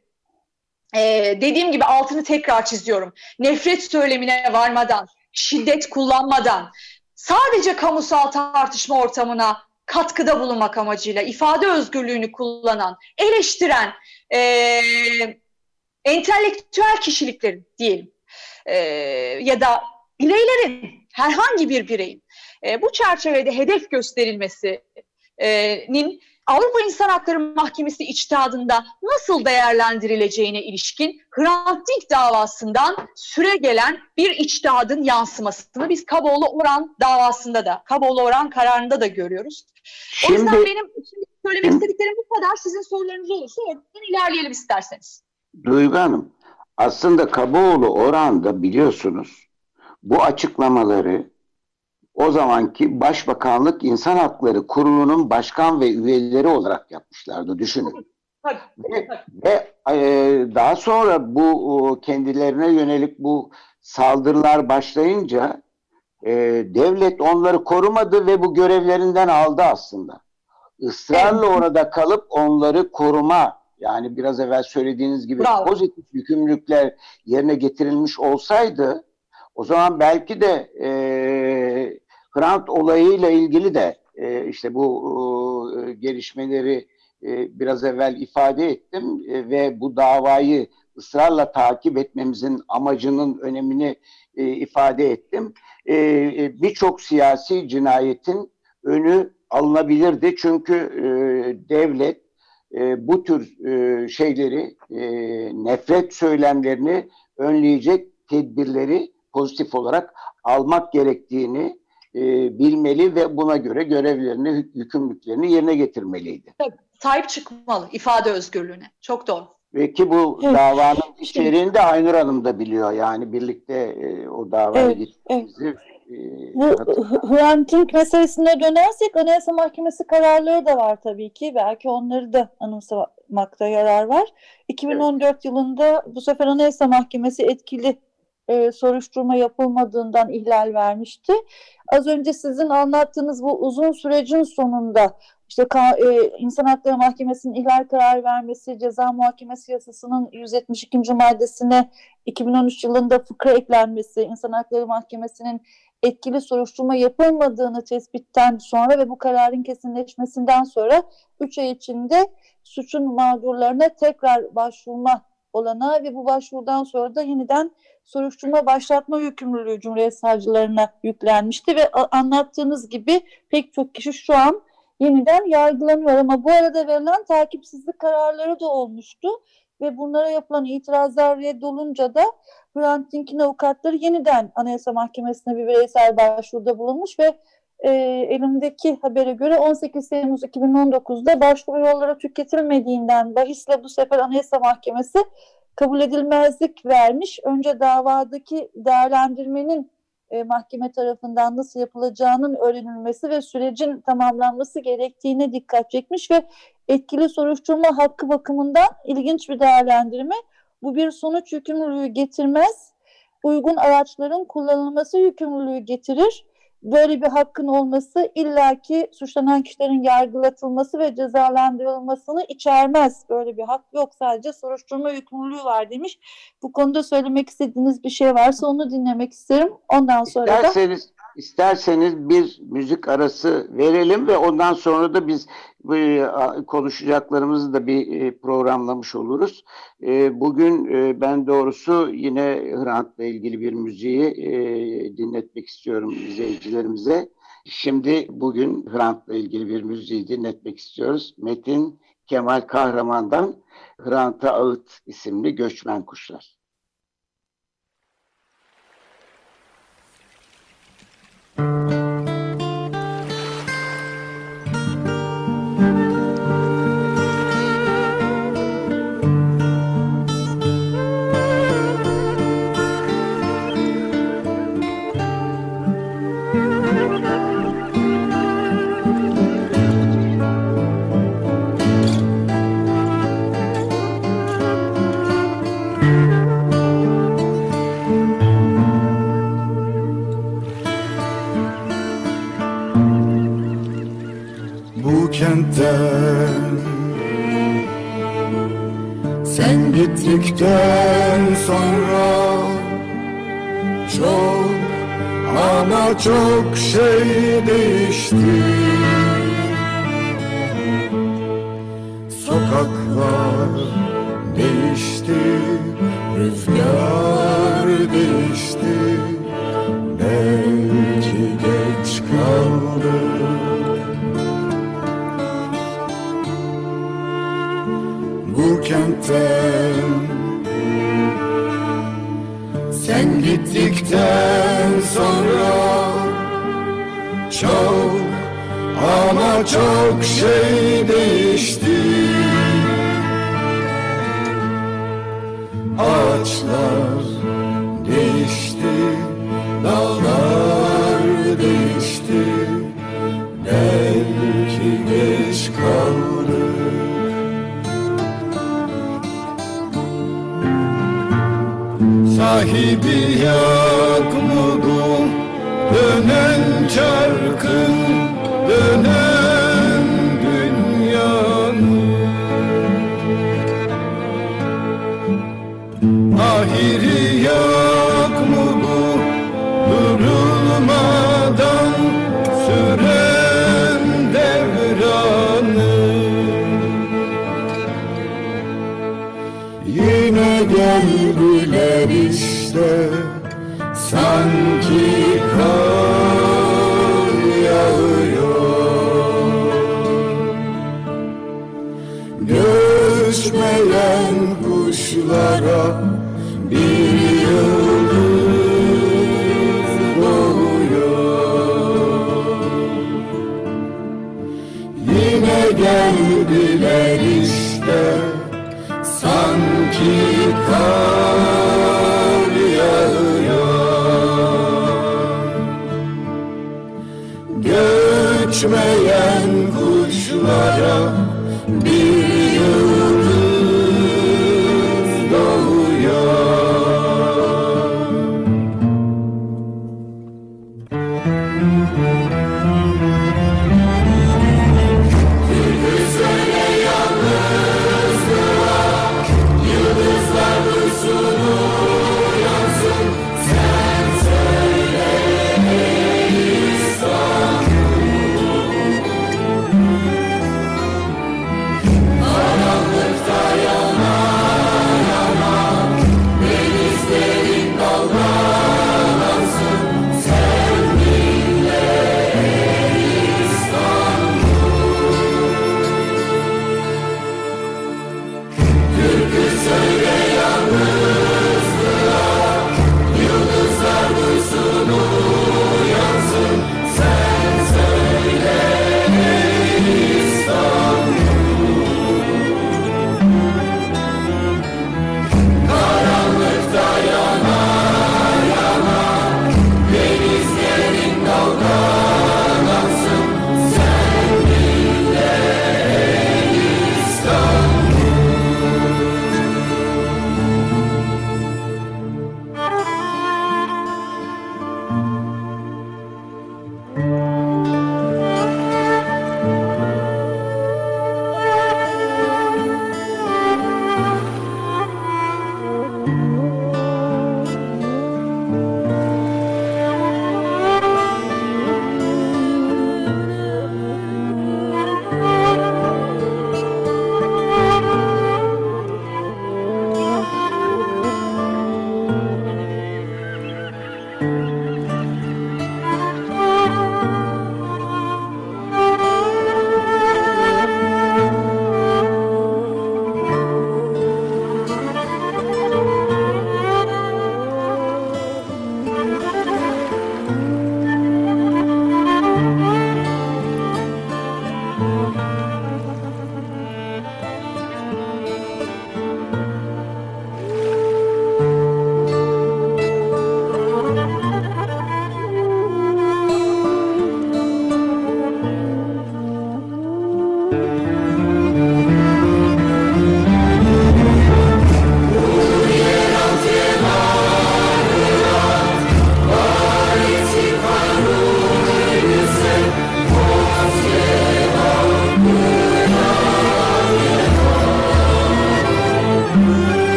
e, dediğim gibi altını tekrar çiziyorum. Nefret söylemine varmadan, şiddet kullanmadan, sadece kamusal tartışma ortamına katkıda bulunmak amacıyla ifade özgürlüğünü kullanan, eleştiren, e, entelektüel kişiliklerin diyelim e, ya da bireylerin, herhangi bir bireyin e, bu çerçevede hedef gösterilmesinin Avrupa İnsan Hakları Mahkemesi içtihadında nasıl değerlendirileceğine ilişkin Hrant Dink davasından süre gelen bir içtihadın yansımasını biz Kaboğlu Oran davasında da, Kaboğlu Oran kararında da görüyoruz. O yüzden Şimdi benim şimdi söylemek istediklerim bu kadar. Sizin sorularınız olursa oradan ilerleyelim isterseniz. Duygu Hanım, aslında Kaboğlu Orhan'da biliyorsunuz bu açıklamaları o zamanki Başbakanlık İnsan Hakları Kurulu'nun başkan ve üyeleri olarak yapmışlardı. Düşünün. Tabii, Ve, tabii. ve e, daha sonra bu kendilerine yönelik bu saldırılar başlayınca e, devlet onları korumadı ve bu görevlerinden aldı aslında. Israrla orada kalıp onları koruma yani biraz evvel söylediğiniz gibi Bravo. pozitif yükümlülükler yerine getirilmiş olsaydı o zaman belki de e, Hrant olayıyla ilgili de e, işte bu e, gelişmeleri e, biraz evvel ifade ettim e, ve bu davayı ısrarla takip etmemizin amacının önemini e, ifade ettim. E, e, Birçok siyasi cinayetin önü alınabilirdi çünkü e, devlet e, bu tür e, şeyleri e, nefret söylemlerini önleyecek tedbirleri pozitif olarak almak gerektiğini e, bilmeli ve buna göre görevlerini, yükümlülüklerini yerine getirmeliydi. Sahip çıkmalı ifade özgürlüğüne. Çok doğru. Ve ki bu Evet. davanın içeriğini de Aynur Hanım da biliyor. Yani birlikte e, o davaya Evet, gittiğimizi e, Bu hatırlıyorum. H- Hrant Dink meselesine dönersek Anayasa Mahkemesi kararları da var tabii ki. Belki onları da anımsamakta yarar var. 2014 yılında bu sefer Anayasa Mahkemesi etkili e, soruşturma yapılmadığından ihlal vermişti. Az önce sizin anlattığınız bu uzun sürecin sonunda işte e, İnsan Hakları Mahkemesi'nin ihlal kararı vermesi, ceza muhakemesi yasasının 172. maddesine 2013 yılında fıkra eklenmesi, İnsan Hakları Mahkemesi'nin etkili soruşturma yapılmadığını tespitten sonra ve bu kararın kesinleşmesinden sonra 3 ay içinde suçun mağdurlarına tekrar başvurma olanağı ve bu başvurudan sonra da yeniden soruşturma başlatma yükümlülüğü Cumhuriyet savcılarına yüklenmişti ve anlattığınız gibi pek çok kişi şu an yeniden yargılanıyor. Ama bu arada verilen takipsizlik kararları da olmuştu ve bunlara yapılan itirazlar reddolunca da Hrant Dink'in avukatları yeniden Anayasa Mahkemesi'ne bir bireysel başvuruda bulunmuş ve e, elimdeki habere göre 18 Temmuz 2019'da başvuru yolları tüketilmediğinden bahisle bu sefer Anayasa Mahkemesi kabul edilmezlik vermiş. Önce davadaki değerlendirmenin e, mahkeme tarafından nasıl yapılacağının öğrenilmesi ve sürecin tamamlanması gerektiğine dikkat çekmiş ve etkili soruşturma hakkı bakımından ilginç bir değerlendirme. Bu bir sonuç yükümlülüğü getirmez. Uygun araçların kullanılması yükümlülüğü getirir böyle bir hakkın olması illaki suçlanan kişilerin yargılatılması ve cezalandırılmasını içermez. Böyle bir hak yok sadece soruşturma yükümlülüğü var demiş. Bu konuda söylemek istediğiniz bir şey varsa onu dinlemek isterim. Ondan sonra İsterseniz, da... isterseniz bir müzik arası verelim ve ondan sonra da biz e, konuşacaklarımızı da bir e, programlamış oluruz. E, bugün ben doğrusu yine Hrant'la ilgili bir müziği dinletmek istiyorum izleyicilerimize. Şimdi bugün Hrant'la ilgili bir müziği dinletmek istiyoruz. Metin Kemal Kahraman'dan Hrant'a Ağıt isimli Göçmen Kuşlar. Kentten çok şey değişti. Sokaklar değişti Rüzgar değişti. Belki geç kaldım bu kentten Sen gittikten sonra Çok ama çok şey değişti. Ağaçlar değişti Dağlar değişti. Belki geç kaldı sahibi yok Música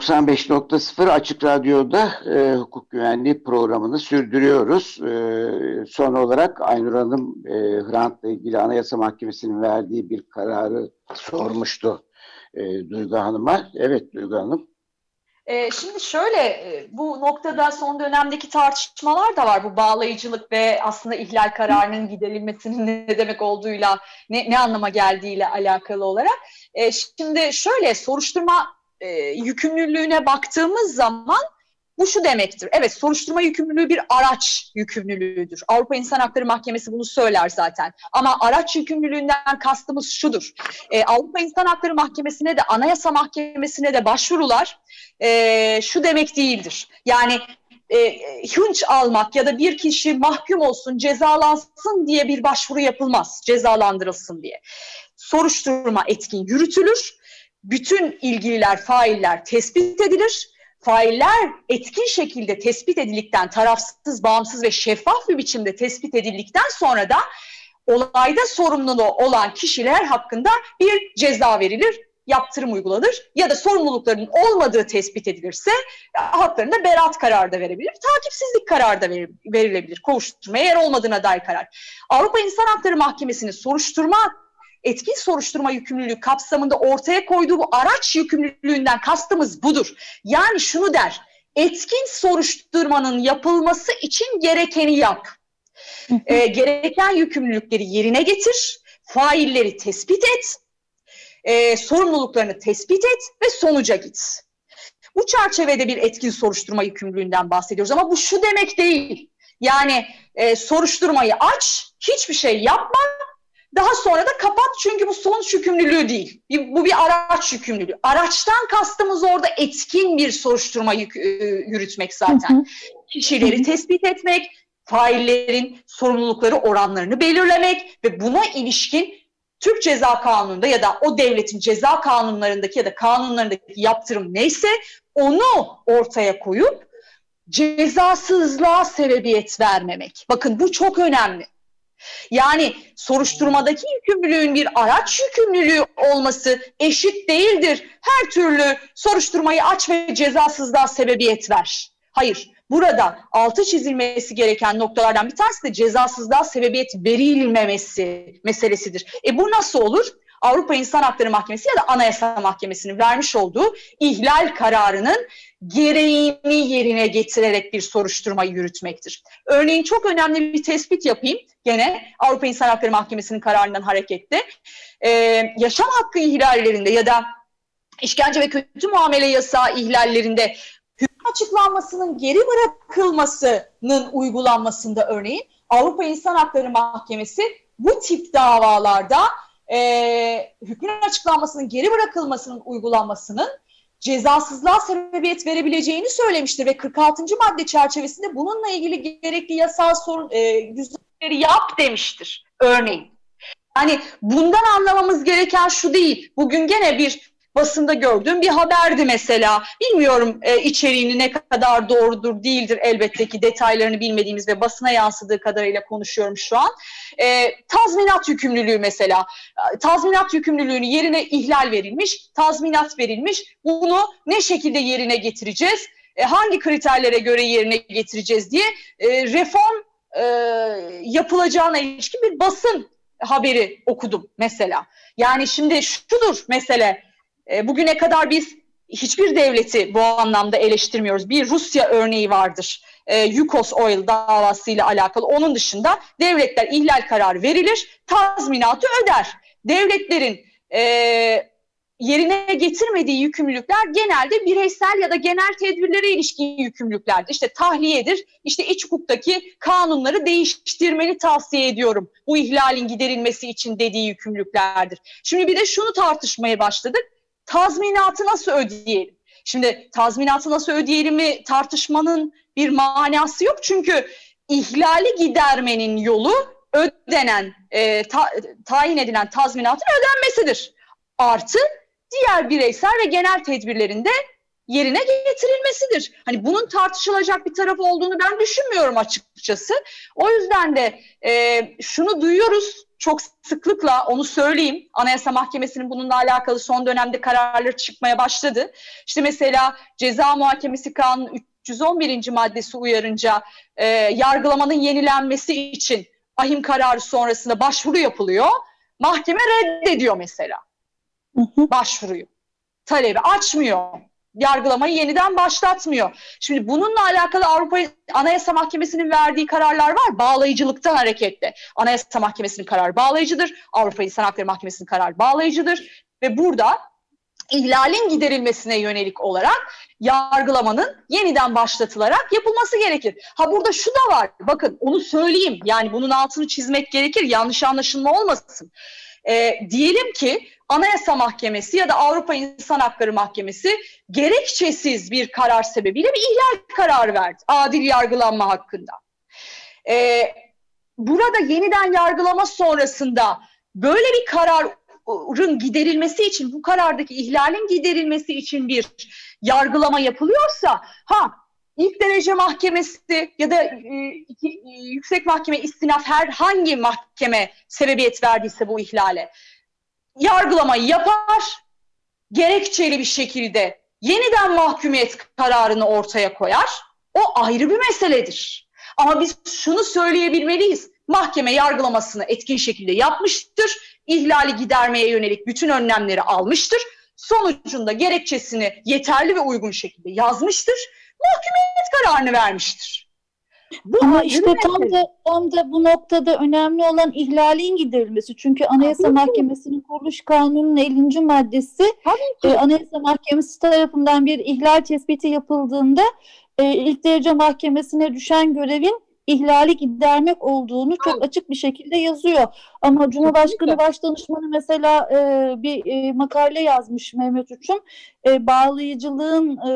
95.0 Açık Radyo'da e, hukuk güvenliği programını sürdürüyoruz. E, son olarak Aynur Hanım e, Hrant'la ilgili Anayasa Mahkemesi'nin verdiği bir kararı sormuştu e, Duygu Hanım'a. Evet Duygu Hanım. Ee, şimdi şöyle e, bu noktada son dönemdeki tartışmalar da var bu bağlayıcılık ve aslında ihlal kararının giderilmesinin ne demek olduğuyla ne, ne anlama geldiğiyle alakalı olarak. Ee, şimdi şöyle soruşturma e, yükümlülüğüne baktığımız zaman bu şu demektir. Evet soruşturma yükümlülüğü bir araç yükümlülüğüdür. Avrupa İnsan Hakları Mahkemesi bunu söyler zaten. Ama araç yükümlülüğünden kastımız şudur. Ee, Avrupa İnsan Hakları Mahkemesi'ne de Anayasa Mahkemesi'ne de başvurular e, şu demek değildir. Yani e, hınç almak ya da bir kişi mahkum olsun, cezalansın diye bir başvuru yapılmaz. Cezalandırılsın diye. Soruşturma etkin yürütülür. Bütün ilgililer, failler tespit edilir. Failler etkin şekilde tespit edildikten, tarafsız, bağımsız ve şeffaf bir biçimde tespit edildikten sonra da olayda sorumluluğu olan kişiler hakkında bir ceza verilir yaptırım uygulanır ya da sorumluluklarının olmadığı tespit edilirse haklarında beraat kararı da verebilir. Takipsizlik kararı da verilebilir. Kovuşturmaya yer olmadığına dair karar. Avrupa İnsan Hakları Mahkemesi'nin soruşturma etkin soruşturma yükümlülüğü kapsamında ortaya koyduğu bu araç yükümlülüğünden kastımız budur. Yani şunu der, etkin soruşturmanın yapılması için gerekeni yap. e, gereken yükümlülükleri yerine getir, failleri tespit et, e, sorumluluklarını tespit et ve sonuca git. Bu çerçevede bir etkin soruşturma yükümlülüğünden bahsediyoruz ama bu şu demek değil. Yani e, soruşturmayı aç, hiçbir şey yapma, daha sonra da kapat çünkü bu sonuç yükümlülüğü değil. Bu bir araç yükümlülüğü. Araçtan kastımız orada etkin bir soruşturma yük, e, yürütmek zaten. Kişileri tespit etmek, faillerin sorumlulukları oranlarını belirlemek ve buna ilişkin Türk Ceza Kanunu'nda ya da o devletin ceza kanunlarındaki ya da kanunlarındaki yaptırım neyse onu ortaya koyup cezasızlığa sebebiyet vermemek. Bakın bu çok önemli. Yani soruşturmadaki yükümlülüğün bir araç yükümlülüğü olması eşit değildir. Her türlü soruşturmayı aç ve cezasızlığa sebebiyet ver. Hayır, burada altı çizilmesi gereken noktalardan bir tanesi de cezasızlığa sebebiyet verilmemesi meselesidir. E bu nasıl olur? Avrupa İnsan Hakları Mahkemesi ya da Anayasa Mahkemesi'nin vermiş olduğu ihlal kararının gereğini yerine getirerek bir soruşturma yürütmektir. Örneğin çok önemli bir tespit yapayım. Gene Avrupa İnsan Hakları Mahkemesi'nin kararından hareketle. Ee, yaşam hakkı ihlallerinde ya da işkence ve kötü muamele yasağı ihlallerinde hüküm açıklanmasının geri bırakılmasının uygulanmasında örneğin Avrupa İnsan Hakları Mahkemesi bu tip davalarda e, hükmün açıklanmasının geri bırakılmasının uygulanmasının cezasızlığa sebebiyet verebileceğini söylemiştir ve 46. madde çerçevesinde bununla ilgili gerekli yasal sorun e, düzenleri yap demiştir örneğin. Yani bundan anlamamız gereken şu değil. Bugün gene bir basında gördüğüm bir haberdi mesela. Bilmiyorum e, içeriğini ne kadar doğrudur değildir elbette ki detaylarını bilmediğimiz ve basına yansıdığı kadarıyla konuşuyorum şu an. E, tazminat yükümlülüğü mesela. Tazminat yükümlülüğünü yerine ihlal verilmiş, tazminat verilmiş. Bunu ne şekilde yerine getireceğiz? E, hangi kriterlere göre yerine getireceğiz diye e, reform e, yapılacağına ilişkin bir basın haberi okudum mesela. Yani şimdi şudur mesele e, bugüne kadar biz hiçbir devleti bu anlamda eleştirmiyoruz. Bir Rusya örneği vardır. E, Yukos Oil davasıyla alakalı. Onun dışında devletler ihlal kararı verilir, tazminatı öder. Devletlerin e, yerine getirmediği yükümlülükler genelde bireysel ya da genel tedbirlere ilişkin yükümlülüklerdir. İşte tahliyedir, işte iç hukuktaki kanunları değiştirmeni tavsiye ediyorum. Bu ihlalin giderilmesi için dediği yükümlülüklerdir. Şimdi bir de şunu tartışmaya başladık tazminatı nasıl ödeyelim? Şimdi tazminatı nasıl ödeyelim'i tartışmanın bir manası yok. Çünkü ihlali gidermenin yolu ödenen, e, ta, tayin edilen tazminatın ödenmesidir. Artı diğer bireysel ve genel tedbirlerinde yerine getirilmesidir. Hani bunun tartışılacak bir tarafı olduğunu ben düşünmüyorum açıkçası. O yüzden de e, şunu duyuyoruz çok sıklıkla onu söyleyeyim. Anayasa Mahkemesi'nin bununla alakalı son dönemde kararları çıkmaya başladı. İşte mesela Ceza Muhakemesi Kanunu 311. maddesi uyarınca e, yargılamanın yenilenmesi için ahim kararı sonrasında başvuru yapılıyor. Mahkeme reddediyor mesela başvuruyu. Talebi açmıyor. Yargılamayı yeniden başlatmıyor. Şimdi bununla alakalı Avrupa Anayasa Mahkemesi'nin verdiği kararlar var. Bağlayıcılıktan hareketle. Anayasa Mahkemesi'nin kararı bağlayıcıdır. Avrupa İnsan Hakları Mahkemesi'nin kararı bağlayıcıdır. Ve burada ihlalin giderilmesine yönelik olarak yargılamanın yeniden başlatılarak yapılması gerekir. Ha burada şu da var. Bakın onu söyleyeyim. Yani bunun altını çizmek gerekir. Yanlış anlaşılma olmasın. Ee, diyelim ki Anayasa Mahkemesi ya da Avrupa İnsan Hakları Mahkemesi gerekçesiz bir karar sebebiyle bir ihlal kararı verdi. Adil yargılanma hakkında. Ee, burada yeniden yargılama sonrasında böyle bir kararın giderilmesi için, bu karardaki ihlalin giderilmesi için bir yargılama yapılıyorsa, ha ilk derece mahkemesi ya da e, e, yüksek mahkeme istinaf herhangi mahkeme sebebiyet verdiyse bu ihlale yargılamayı yapar, gerekçeli bir şekilde yeniden mahkumiyet kararını ortaya koyar. O ayrı bir meseledir. Ama biz şunu söyleyebilmeliyiz. Mahkeme yargılamasını etkin şekilde yapmıştır. İhlali gidermeye yönelik bütün önlemleri almıştır. Sonucunda gerekçesini yeterli ve uygun şekilde yazmıştır. Mahkumiyet kararını vermiştir. Bu Ama işte tam mesele. da tam da bu noktada önemli olan ihlalin giderilmesi. Çünkü Anayasa Mahkemesi'nin kuruluş kanununun 50. maddesi Tabii e, Anayasa Mahkemesi tarafından bir ihlal tespiti yapıldığında e, ilk derece mahkemesine düşen görevin ihlali gidermek olduğunu çok açık bir şekilde yazıyor. Ama Cumhurbaşkanı Başdanışmanı mesela e, bir e, makale yazmış Mehmet Uçum. E, bağlayıcılığın e,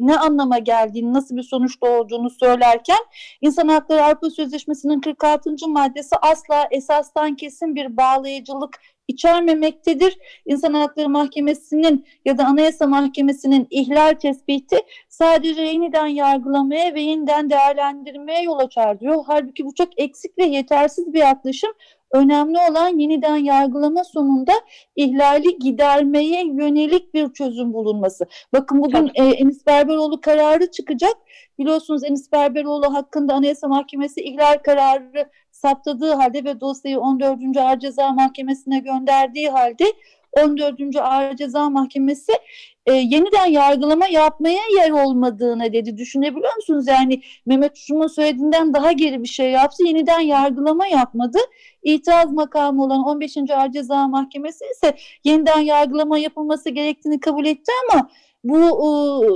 ne anlama geldiğini, nasıl bir sonuç doğurduğunu söylerken İnsan Hakları Avrupa Sözleşmesi'nin 46. maddesi asla esastan kesin bir bağlayıcılık içermemektedir. İnsan Hakları Mahkemesi'nin ya da Anayasa Mahkemesi'nin ihlal tespiti sadece yeniden yargılamaya ve yeniden değerlendirmeye yol açar diyor. Halbuki bu çok eksik ve yetersiz bir yaklaşım. Önemli olan yeniden yargılama sonunda ihlali gidermeye yönelik bir çözüm bulunması. Bakın bugün e, Enis Berberoğlu kararı çıkacak. Biliyorsunuz Enis Berberoğlu hakkında Anayasa Mahkemesi ihlal kararı saptadığı halde ve dosyayı 14. Ağır Ceza Mahkemesi'ne gönderdiği halde 14. Ağır Ceza Mahkemesi e, yeniden yargılama yapmaya yer olmadığını dedi. Düşünebiliyor musunuz? Yani Mehmet Uçum'un söylediğinden daha geri bir şey yaptı. Yeniden yargılama yapmadı. İtiraz makamı olan 15. Ağır Ceza Mahkemesi ise yeniden yargılama yapılması gerektiğini kabul etti ama bu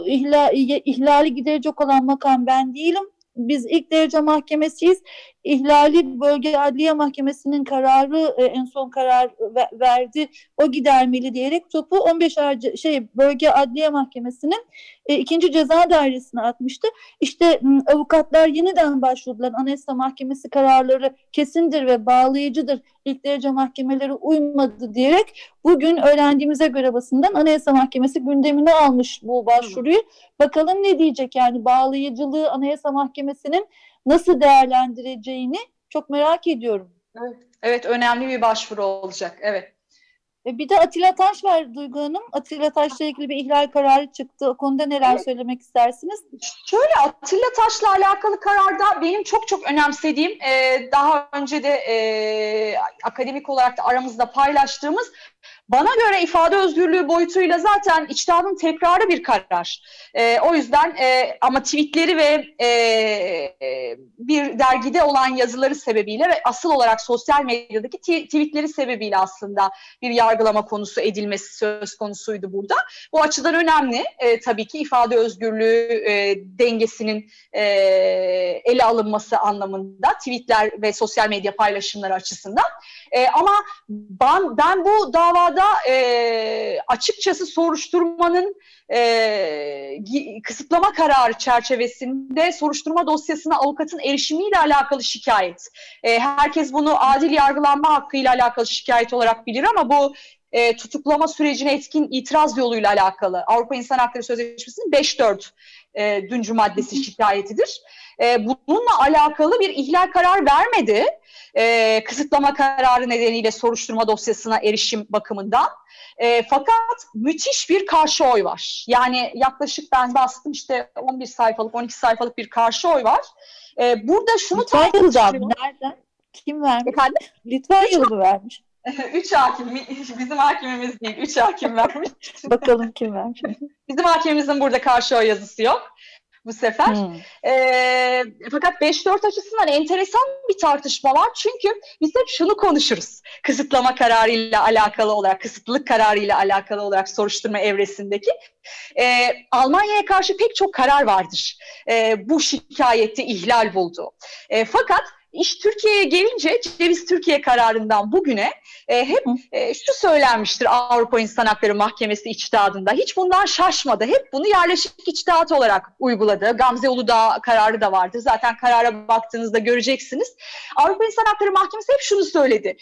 e, ihla, ihlali giderecek olan makam ben değilim. Biz ilk derece mahkemesiyiz. İhlali Bölge Adliye Mahkemesi'nin kararı e, en son karar ve- verdi. O gidermeli diyerek topu 15 Ağır- şey Bölge Adliye Mahkemesi'nin e, ikinci ceza dairesine atmıştı. İşte avukatlar yeniden başvurdular. Anayasa Mahkemesi kararları kesindir ve bağlayıcıdır. İlk derece mahkemeleri uymadı diyerek bugün öğrendiğimize göre basından Anayasa Mahkemesi gündemine almış bu başvuruyu. Bakalım ne diyecek yani bağlayıcılığı Anayasa Mahkemesi'nin nasıl değerlendireceğini çok merak ediyorum. Evet önemli bir başvuru olacak. Evet. E, Bir de Atilla Taş var Duygu Hanım. Atilla Taş'la ilgili bir ihlal kararı çıktı. O konuda neler söylemek istersiniz? Şöyle Atilla Taş'la alakalı kararda benim çok çok önemsediğim e, daha önce de e, akademik olarak da aramızda paylaştığımız bana göre ifade özgürlüğü boyutuyla zaten içtihanın tekrarı bir karar. E, o yüzden e, ama tweetleri ve e, e, bir dergide olan yazıları sebebiyle ve asıl olarak sosyal medyadaki tweetleri sebebiyle aslında bir yargılama konusu edilmesi söz konusuydu burada. Bu açıdan önemli. E, tabii ki ifade özgürlüğü e, dengesinin e, ele alınması anlamında tweetler ve sosyal medya paylaşımları açısından. E, ama ben, ben bu davada e, açıkçası soruşturmanın e, kısıtlama kararı çerçevesinde soruşturma dosyasına avukatın erişimiyle alakalı şikayet. E, herkes bunu adil yargılanma hakkıyla alakalı şikayet olarak bilir ama bu e, tutuklama sürecine etkin itiraz yoluyla alakalı Avrupa İnsan Hakları Sözleşmesi'nin 5.4 e, düncü maddesi şikayetidir. E, bununla alakalı bir ihlal karar vermedi. E, kısıtlama kararı nedeniyle soruşturma dosyasına erişim bakımından. E, fakat müthiş bir karşı oy var. Yani yaklaşık ben bastım işte 11 sayfalık, 12 sayfalık bir karşı oy var. E, burada şunu abi tartışılıyor. nereden? Kim vermiş? Efendim? Litvanya'da mı vermiş? Üç hakim, bizim hakimimiz değil, üç hakim vermiş. Bakalım kim vermiş. Bizim hakimimizin burada karşı oy yazısı yok bu sefer. Hmm. Ee, fakat 5-4 açısından enteresan bir tartışma var. Çünkü biz hep şunu konuşuruz. Kısıtlama kararıyla alakalı olarak, kısıtlılık kararıyla alakalı olarak soruşturma evresindeki. Ee, Almanya'ya karşı pek çok karar vardır. Ee, bu şikayeti ihlal buldu. Ee, fakat iş Türkiye'ye gelince Ceviz Türkiye kararından bugüne e, hep e, şu söylenmiştir Avrupa İnsan Hakları Mahkemesi içtihadında. Hiç bundan şaşmadı. Hep bunu yerleşik içtihat olarak uyguladı. Gamze Uludağ kararı da vardı. Zaten karara baktığınızda göreceksiniz. Avrupa İnsan Hakları Mahkemesi hep şunu söyledi.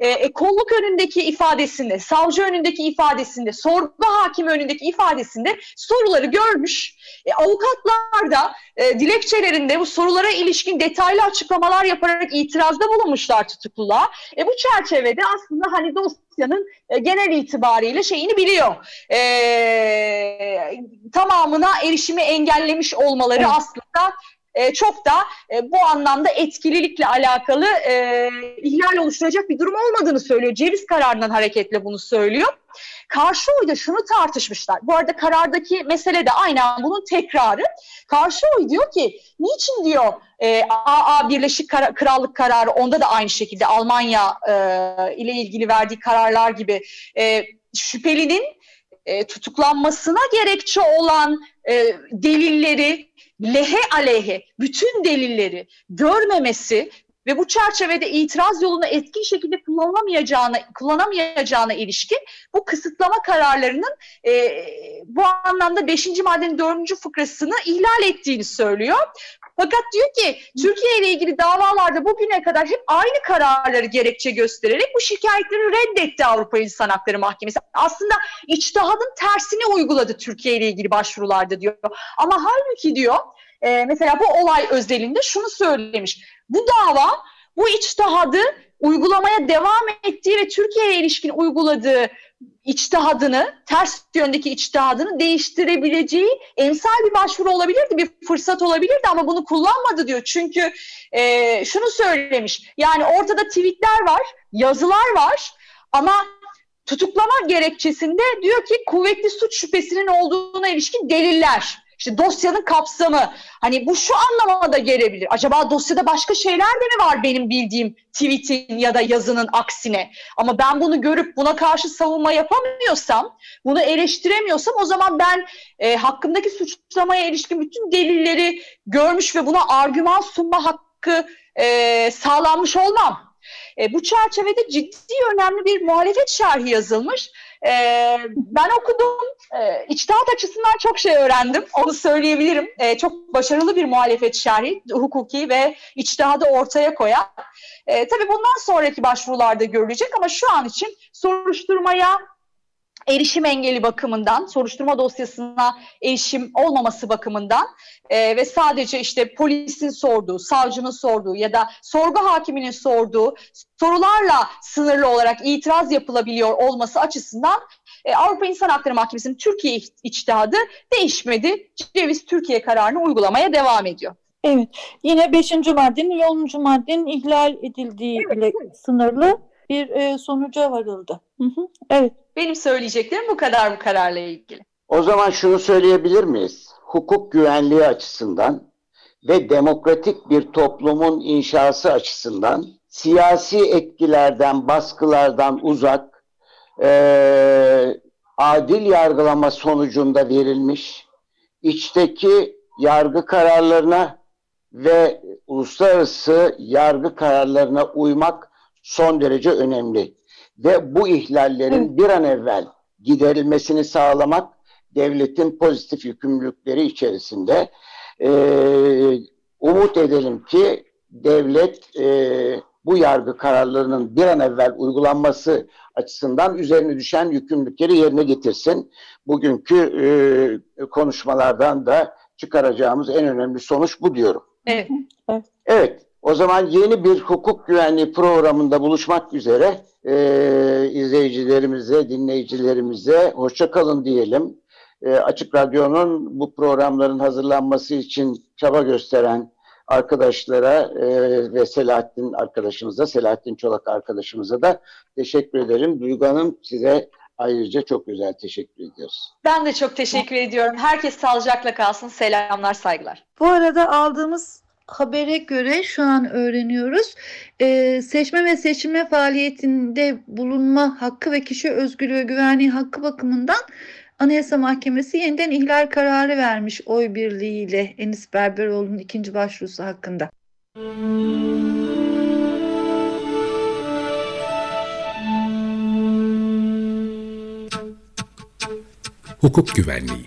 E, e, kolluk önündeki ifadesinde, savcı önündeki ifadesinde, sorgu hakimi önündeki ifadesinde soruları görmüş. E, avukatlar da e, dilekçelerinde bu sorulara ilişkin detaylı açıklamalar yaparak itirazda bulunmuşlar tutukluluğa. E, bu çerçevede aslında hani dosyanın e, genel itibariyle şeyini biliyor. E, tamamına erişimi engellemiş olmaları Evet. aslında e, çok da e, bu anlamda etkililikle alakalı e, ihlal oluşturacak bir durum olmadığını söylüyor. Ceviz kararından hareketle bunu söylüyor. Karşı oyda şunu tartışmışlar. Bu arada karardaki mesele de aynen bunun tekrarı. Karşı oy diyor ki niçin diyor e, AA Birleşik Kara- Krallık kararı onda da aynı şekilde Almanya e, ile ilgili verdiği kararlar gibi e, şüphelinin e, tutuklanmasına gerekçe olan e, delilleri lehe aleyhe bütün delilleri görmemesi ve bu çerçevede itiraz yolunu etkin şekilde kullanamayacağına kullanamayacağına ilişkin bu kısıtlama kararlarının e, bu anlamda 5. maddenin 4. fıkrasını ihlal ettiğini söylüyor. Fakat diyor ki Türkiye ile ilgili davalarda bugüne kadar hep aynı kararları gerekçe göstererek bu şikayetleri reddetti Avrupa İnsan Hakları Mahkemesi. Aslında içtihadın tersini uyguladı Türkiye ile ilgili başvurularda diyor. Ama halbuki diyor e, mesela bu olay özelinde şunu söylemiş. Bu dava bu içtihadı uygulamaya devam ettiği ve Türkiye'ye ilişkin uyguladığı içtihadını, ters yöndeki içtihadını değiştirebileceği emsal bir başvuru olabilirdi, bir fırsat olabilirdi ama bunu kullanmadı diyor. Çünkü e, şunu söylemiş, yani ortada tweetler var, yazılar var ama tutuklama gerekçesinde diyor ki kuvvetli suç şüphesinin olduğuna ilişkin deliller. İşte dosyanın kapsamı. Hani bu şu anlamada gelebilir. Acaba dosyada başka şeyler de mi var benim bildiğim tweetin ya da yazının aksine? Ama ben bunu görüp buna karşı savunma yapamıyorsam, bunu eleştiremiyorsam o zaman ben e, hakkımdaki suçlamaya ilişkin bütün delilleri görmüş ve buna argüman sunma hakkı e, sağlanmış olmam. E, bu çerçevede ciddi önemli bir muhalefet şerhi yazılmış. E, ben okudum. E, içtihat açısından çok şey öğrendim. Onu söyleyebilirim. E, çok başarılı bir muhalefet şerhi. Hukuki ve içtihadı ortaya koyan. E, tabii bundan sonraki başvurularda görülecek ama şu an için soruşturmaya erişim engeli bakımından, soruşturma dosyasına erişim olmaması bakımından e, ve sadece işte polisin sorduğu, savcının sorduğu ya da sorgu hakiminin sorduğu sorularla sınırlı olarak itiraz yapılabiliyor olması açısından e, Avrupa İnsan Hakları Mahkemesi'nin Türkiye iç- içtihadı değişmedi. Ceviz Türkiye kararını uygulamaya devam ediyor. Evet. Yine 5. maddenin 10. maddenin ihlal edildiği ile sınırlı bir e, sonuca varıldı. Hı hı. Evet. Benim söyleyeceklerim bu kadar bu kararla ilgili. O zaman şunu söyleyebilir miyiz? Hukuk güvenliği açısından ve demokratik bir toplumun inşası açısından siyasi etkilerden, baskılardan uzak, eee, adil yargılama sonucunda verilmiş içteki yargı kararlarına ve uluslararası yargı kararlarına uymak son derece önemli. Ve bu ihlallerin bir an evvel giderilmesini sağlamak devletin pozitif yükümlülükleri içerisinde. Ee, umut edelim ki devlet e, bu yargı kararlarının bir an evvel uygulanması açısından üzerine düşen yükümlülükleri yerine getirsin. Bugünkü e, konuşmalardan da çıkaracağımız en önemli sonuç bu diyorum. Evet. Evet, O zaman yeni bir hukuk güvenliği programında buluşmak üzere e, izleyicilerimize, dinleyicilerimize hoşça kalın diyelim. E, Açık Radyo'nun bu programların hazırlanması için çaba gösteren arkadaşlara e, ve Selahattin arkadaşımıza, Selahattin Çolak arkadaşımıza da teşekkür ederim. Duygu Hanım size ayrıca çok güzel teşekkür ediyoruz. Ben de çok teşekkür ediyorum. Herkes sağlıcakla kalsın. Selamlar, saygılar. Bu arada aldığımız habere göre şu an öğreniyoruz. Ee, seçme ve seçilme faaliyetinde bulunma hakkı ve kişi özgürlüğü ve güvenliği hakkı bakımından Anayasa Mahkemesi yeniden ihlal kararı vermiş oy birliğiyle Enis Berberoğlu'nun ikinci başvurusu hakkında. Hukuk Güvenliği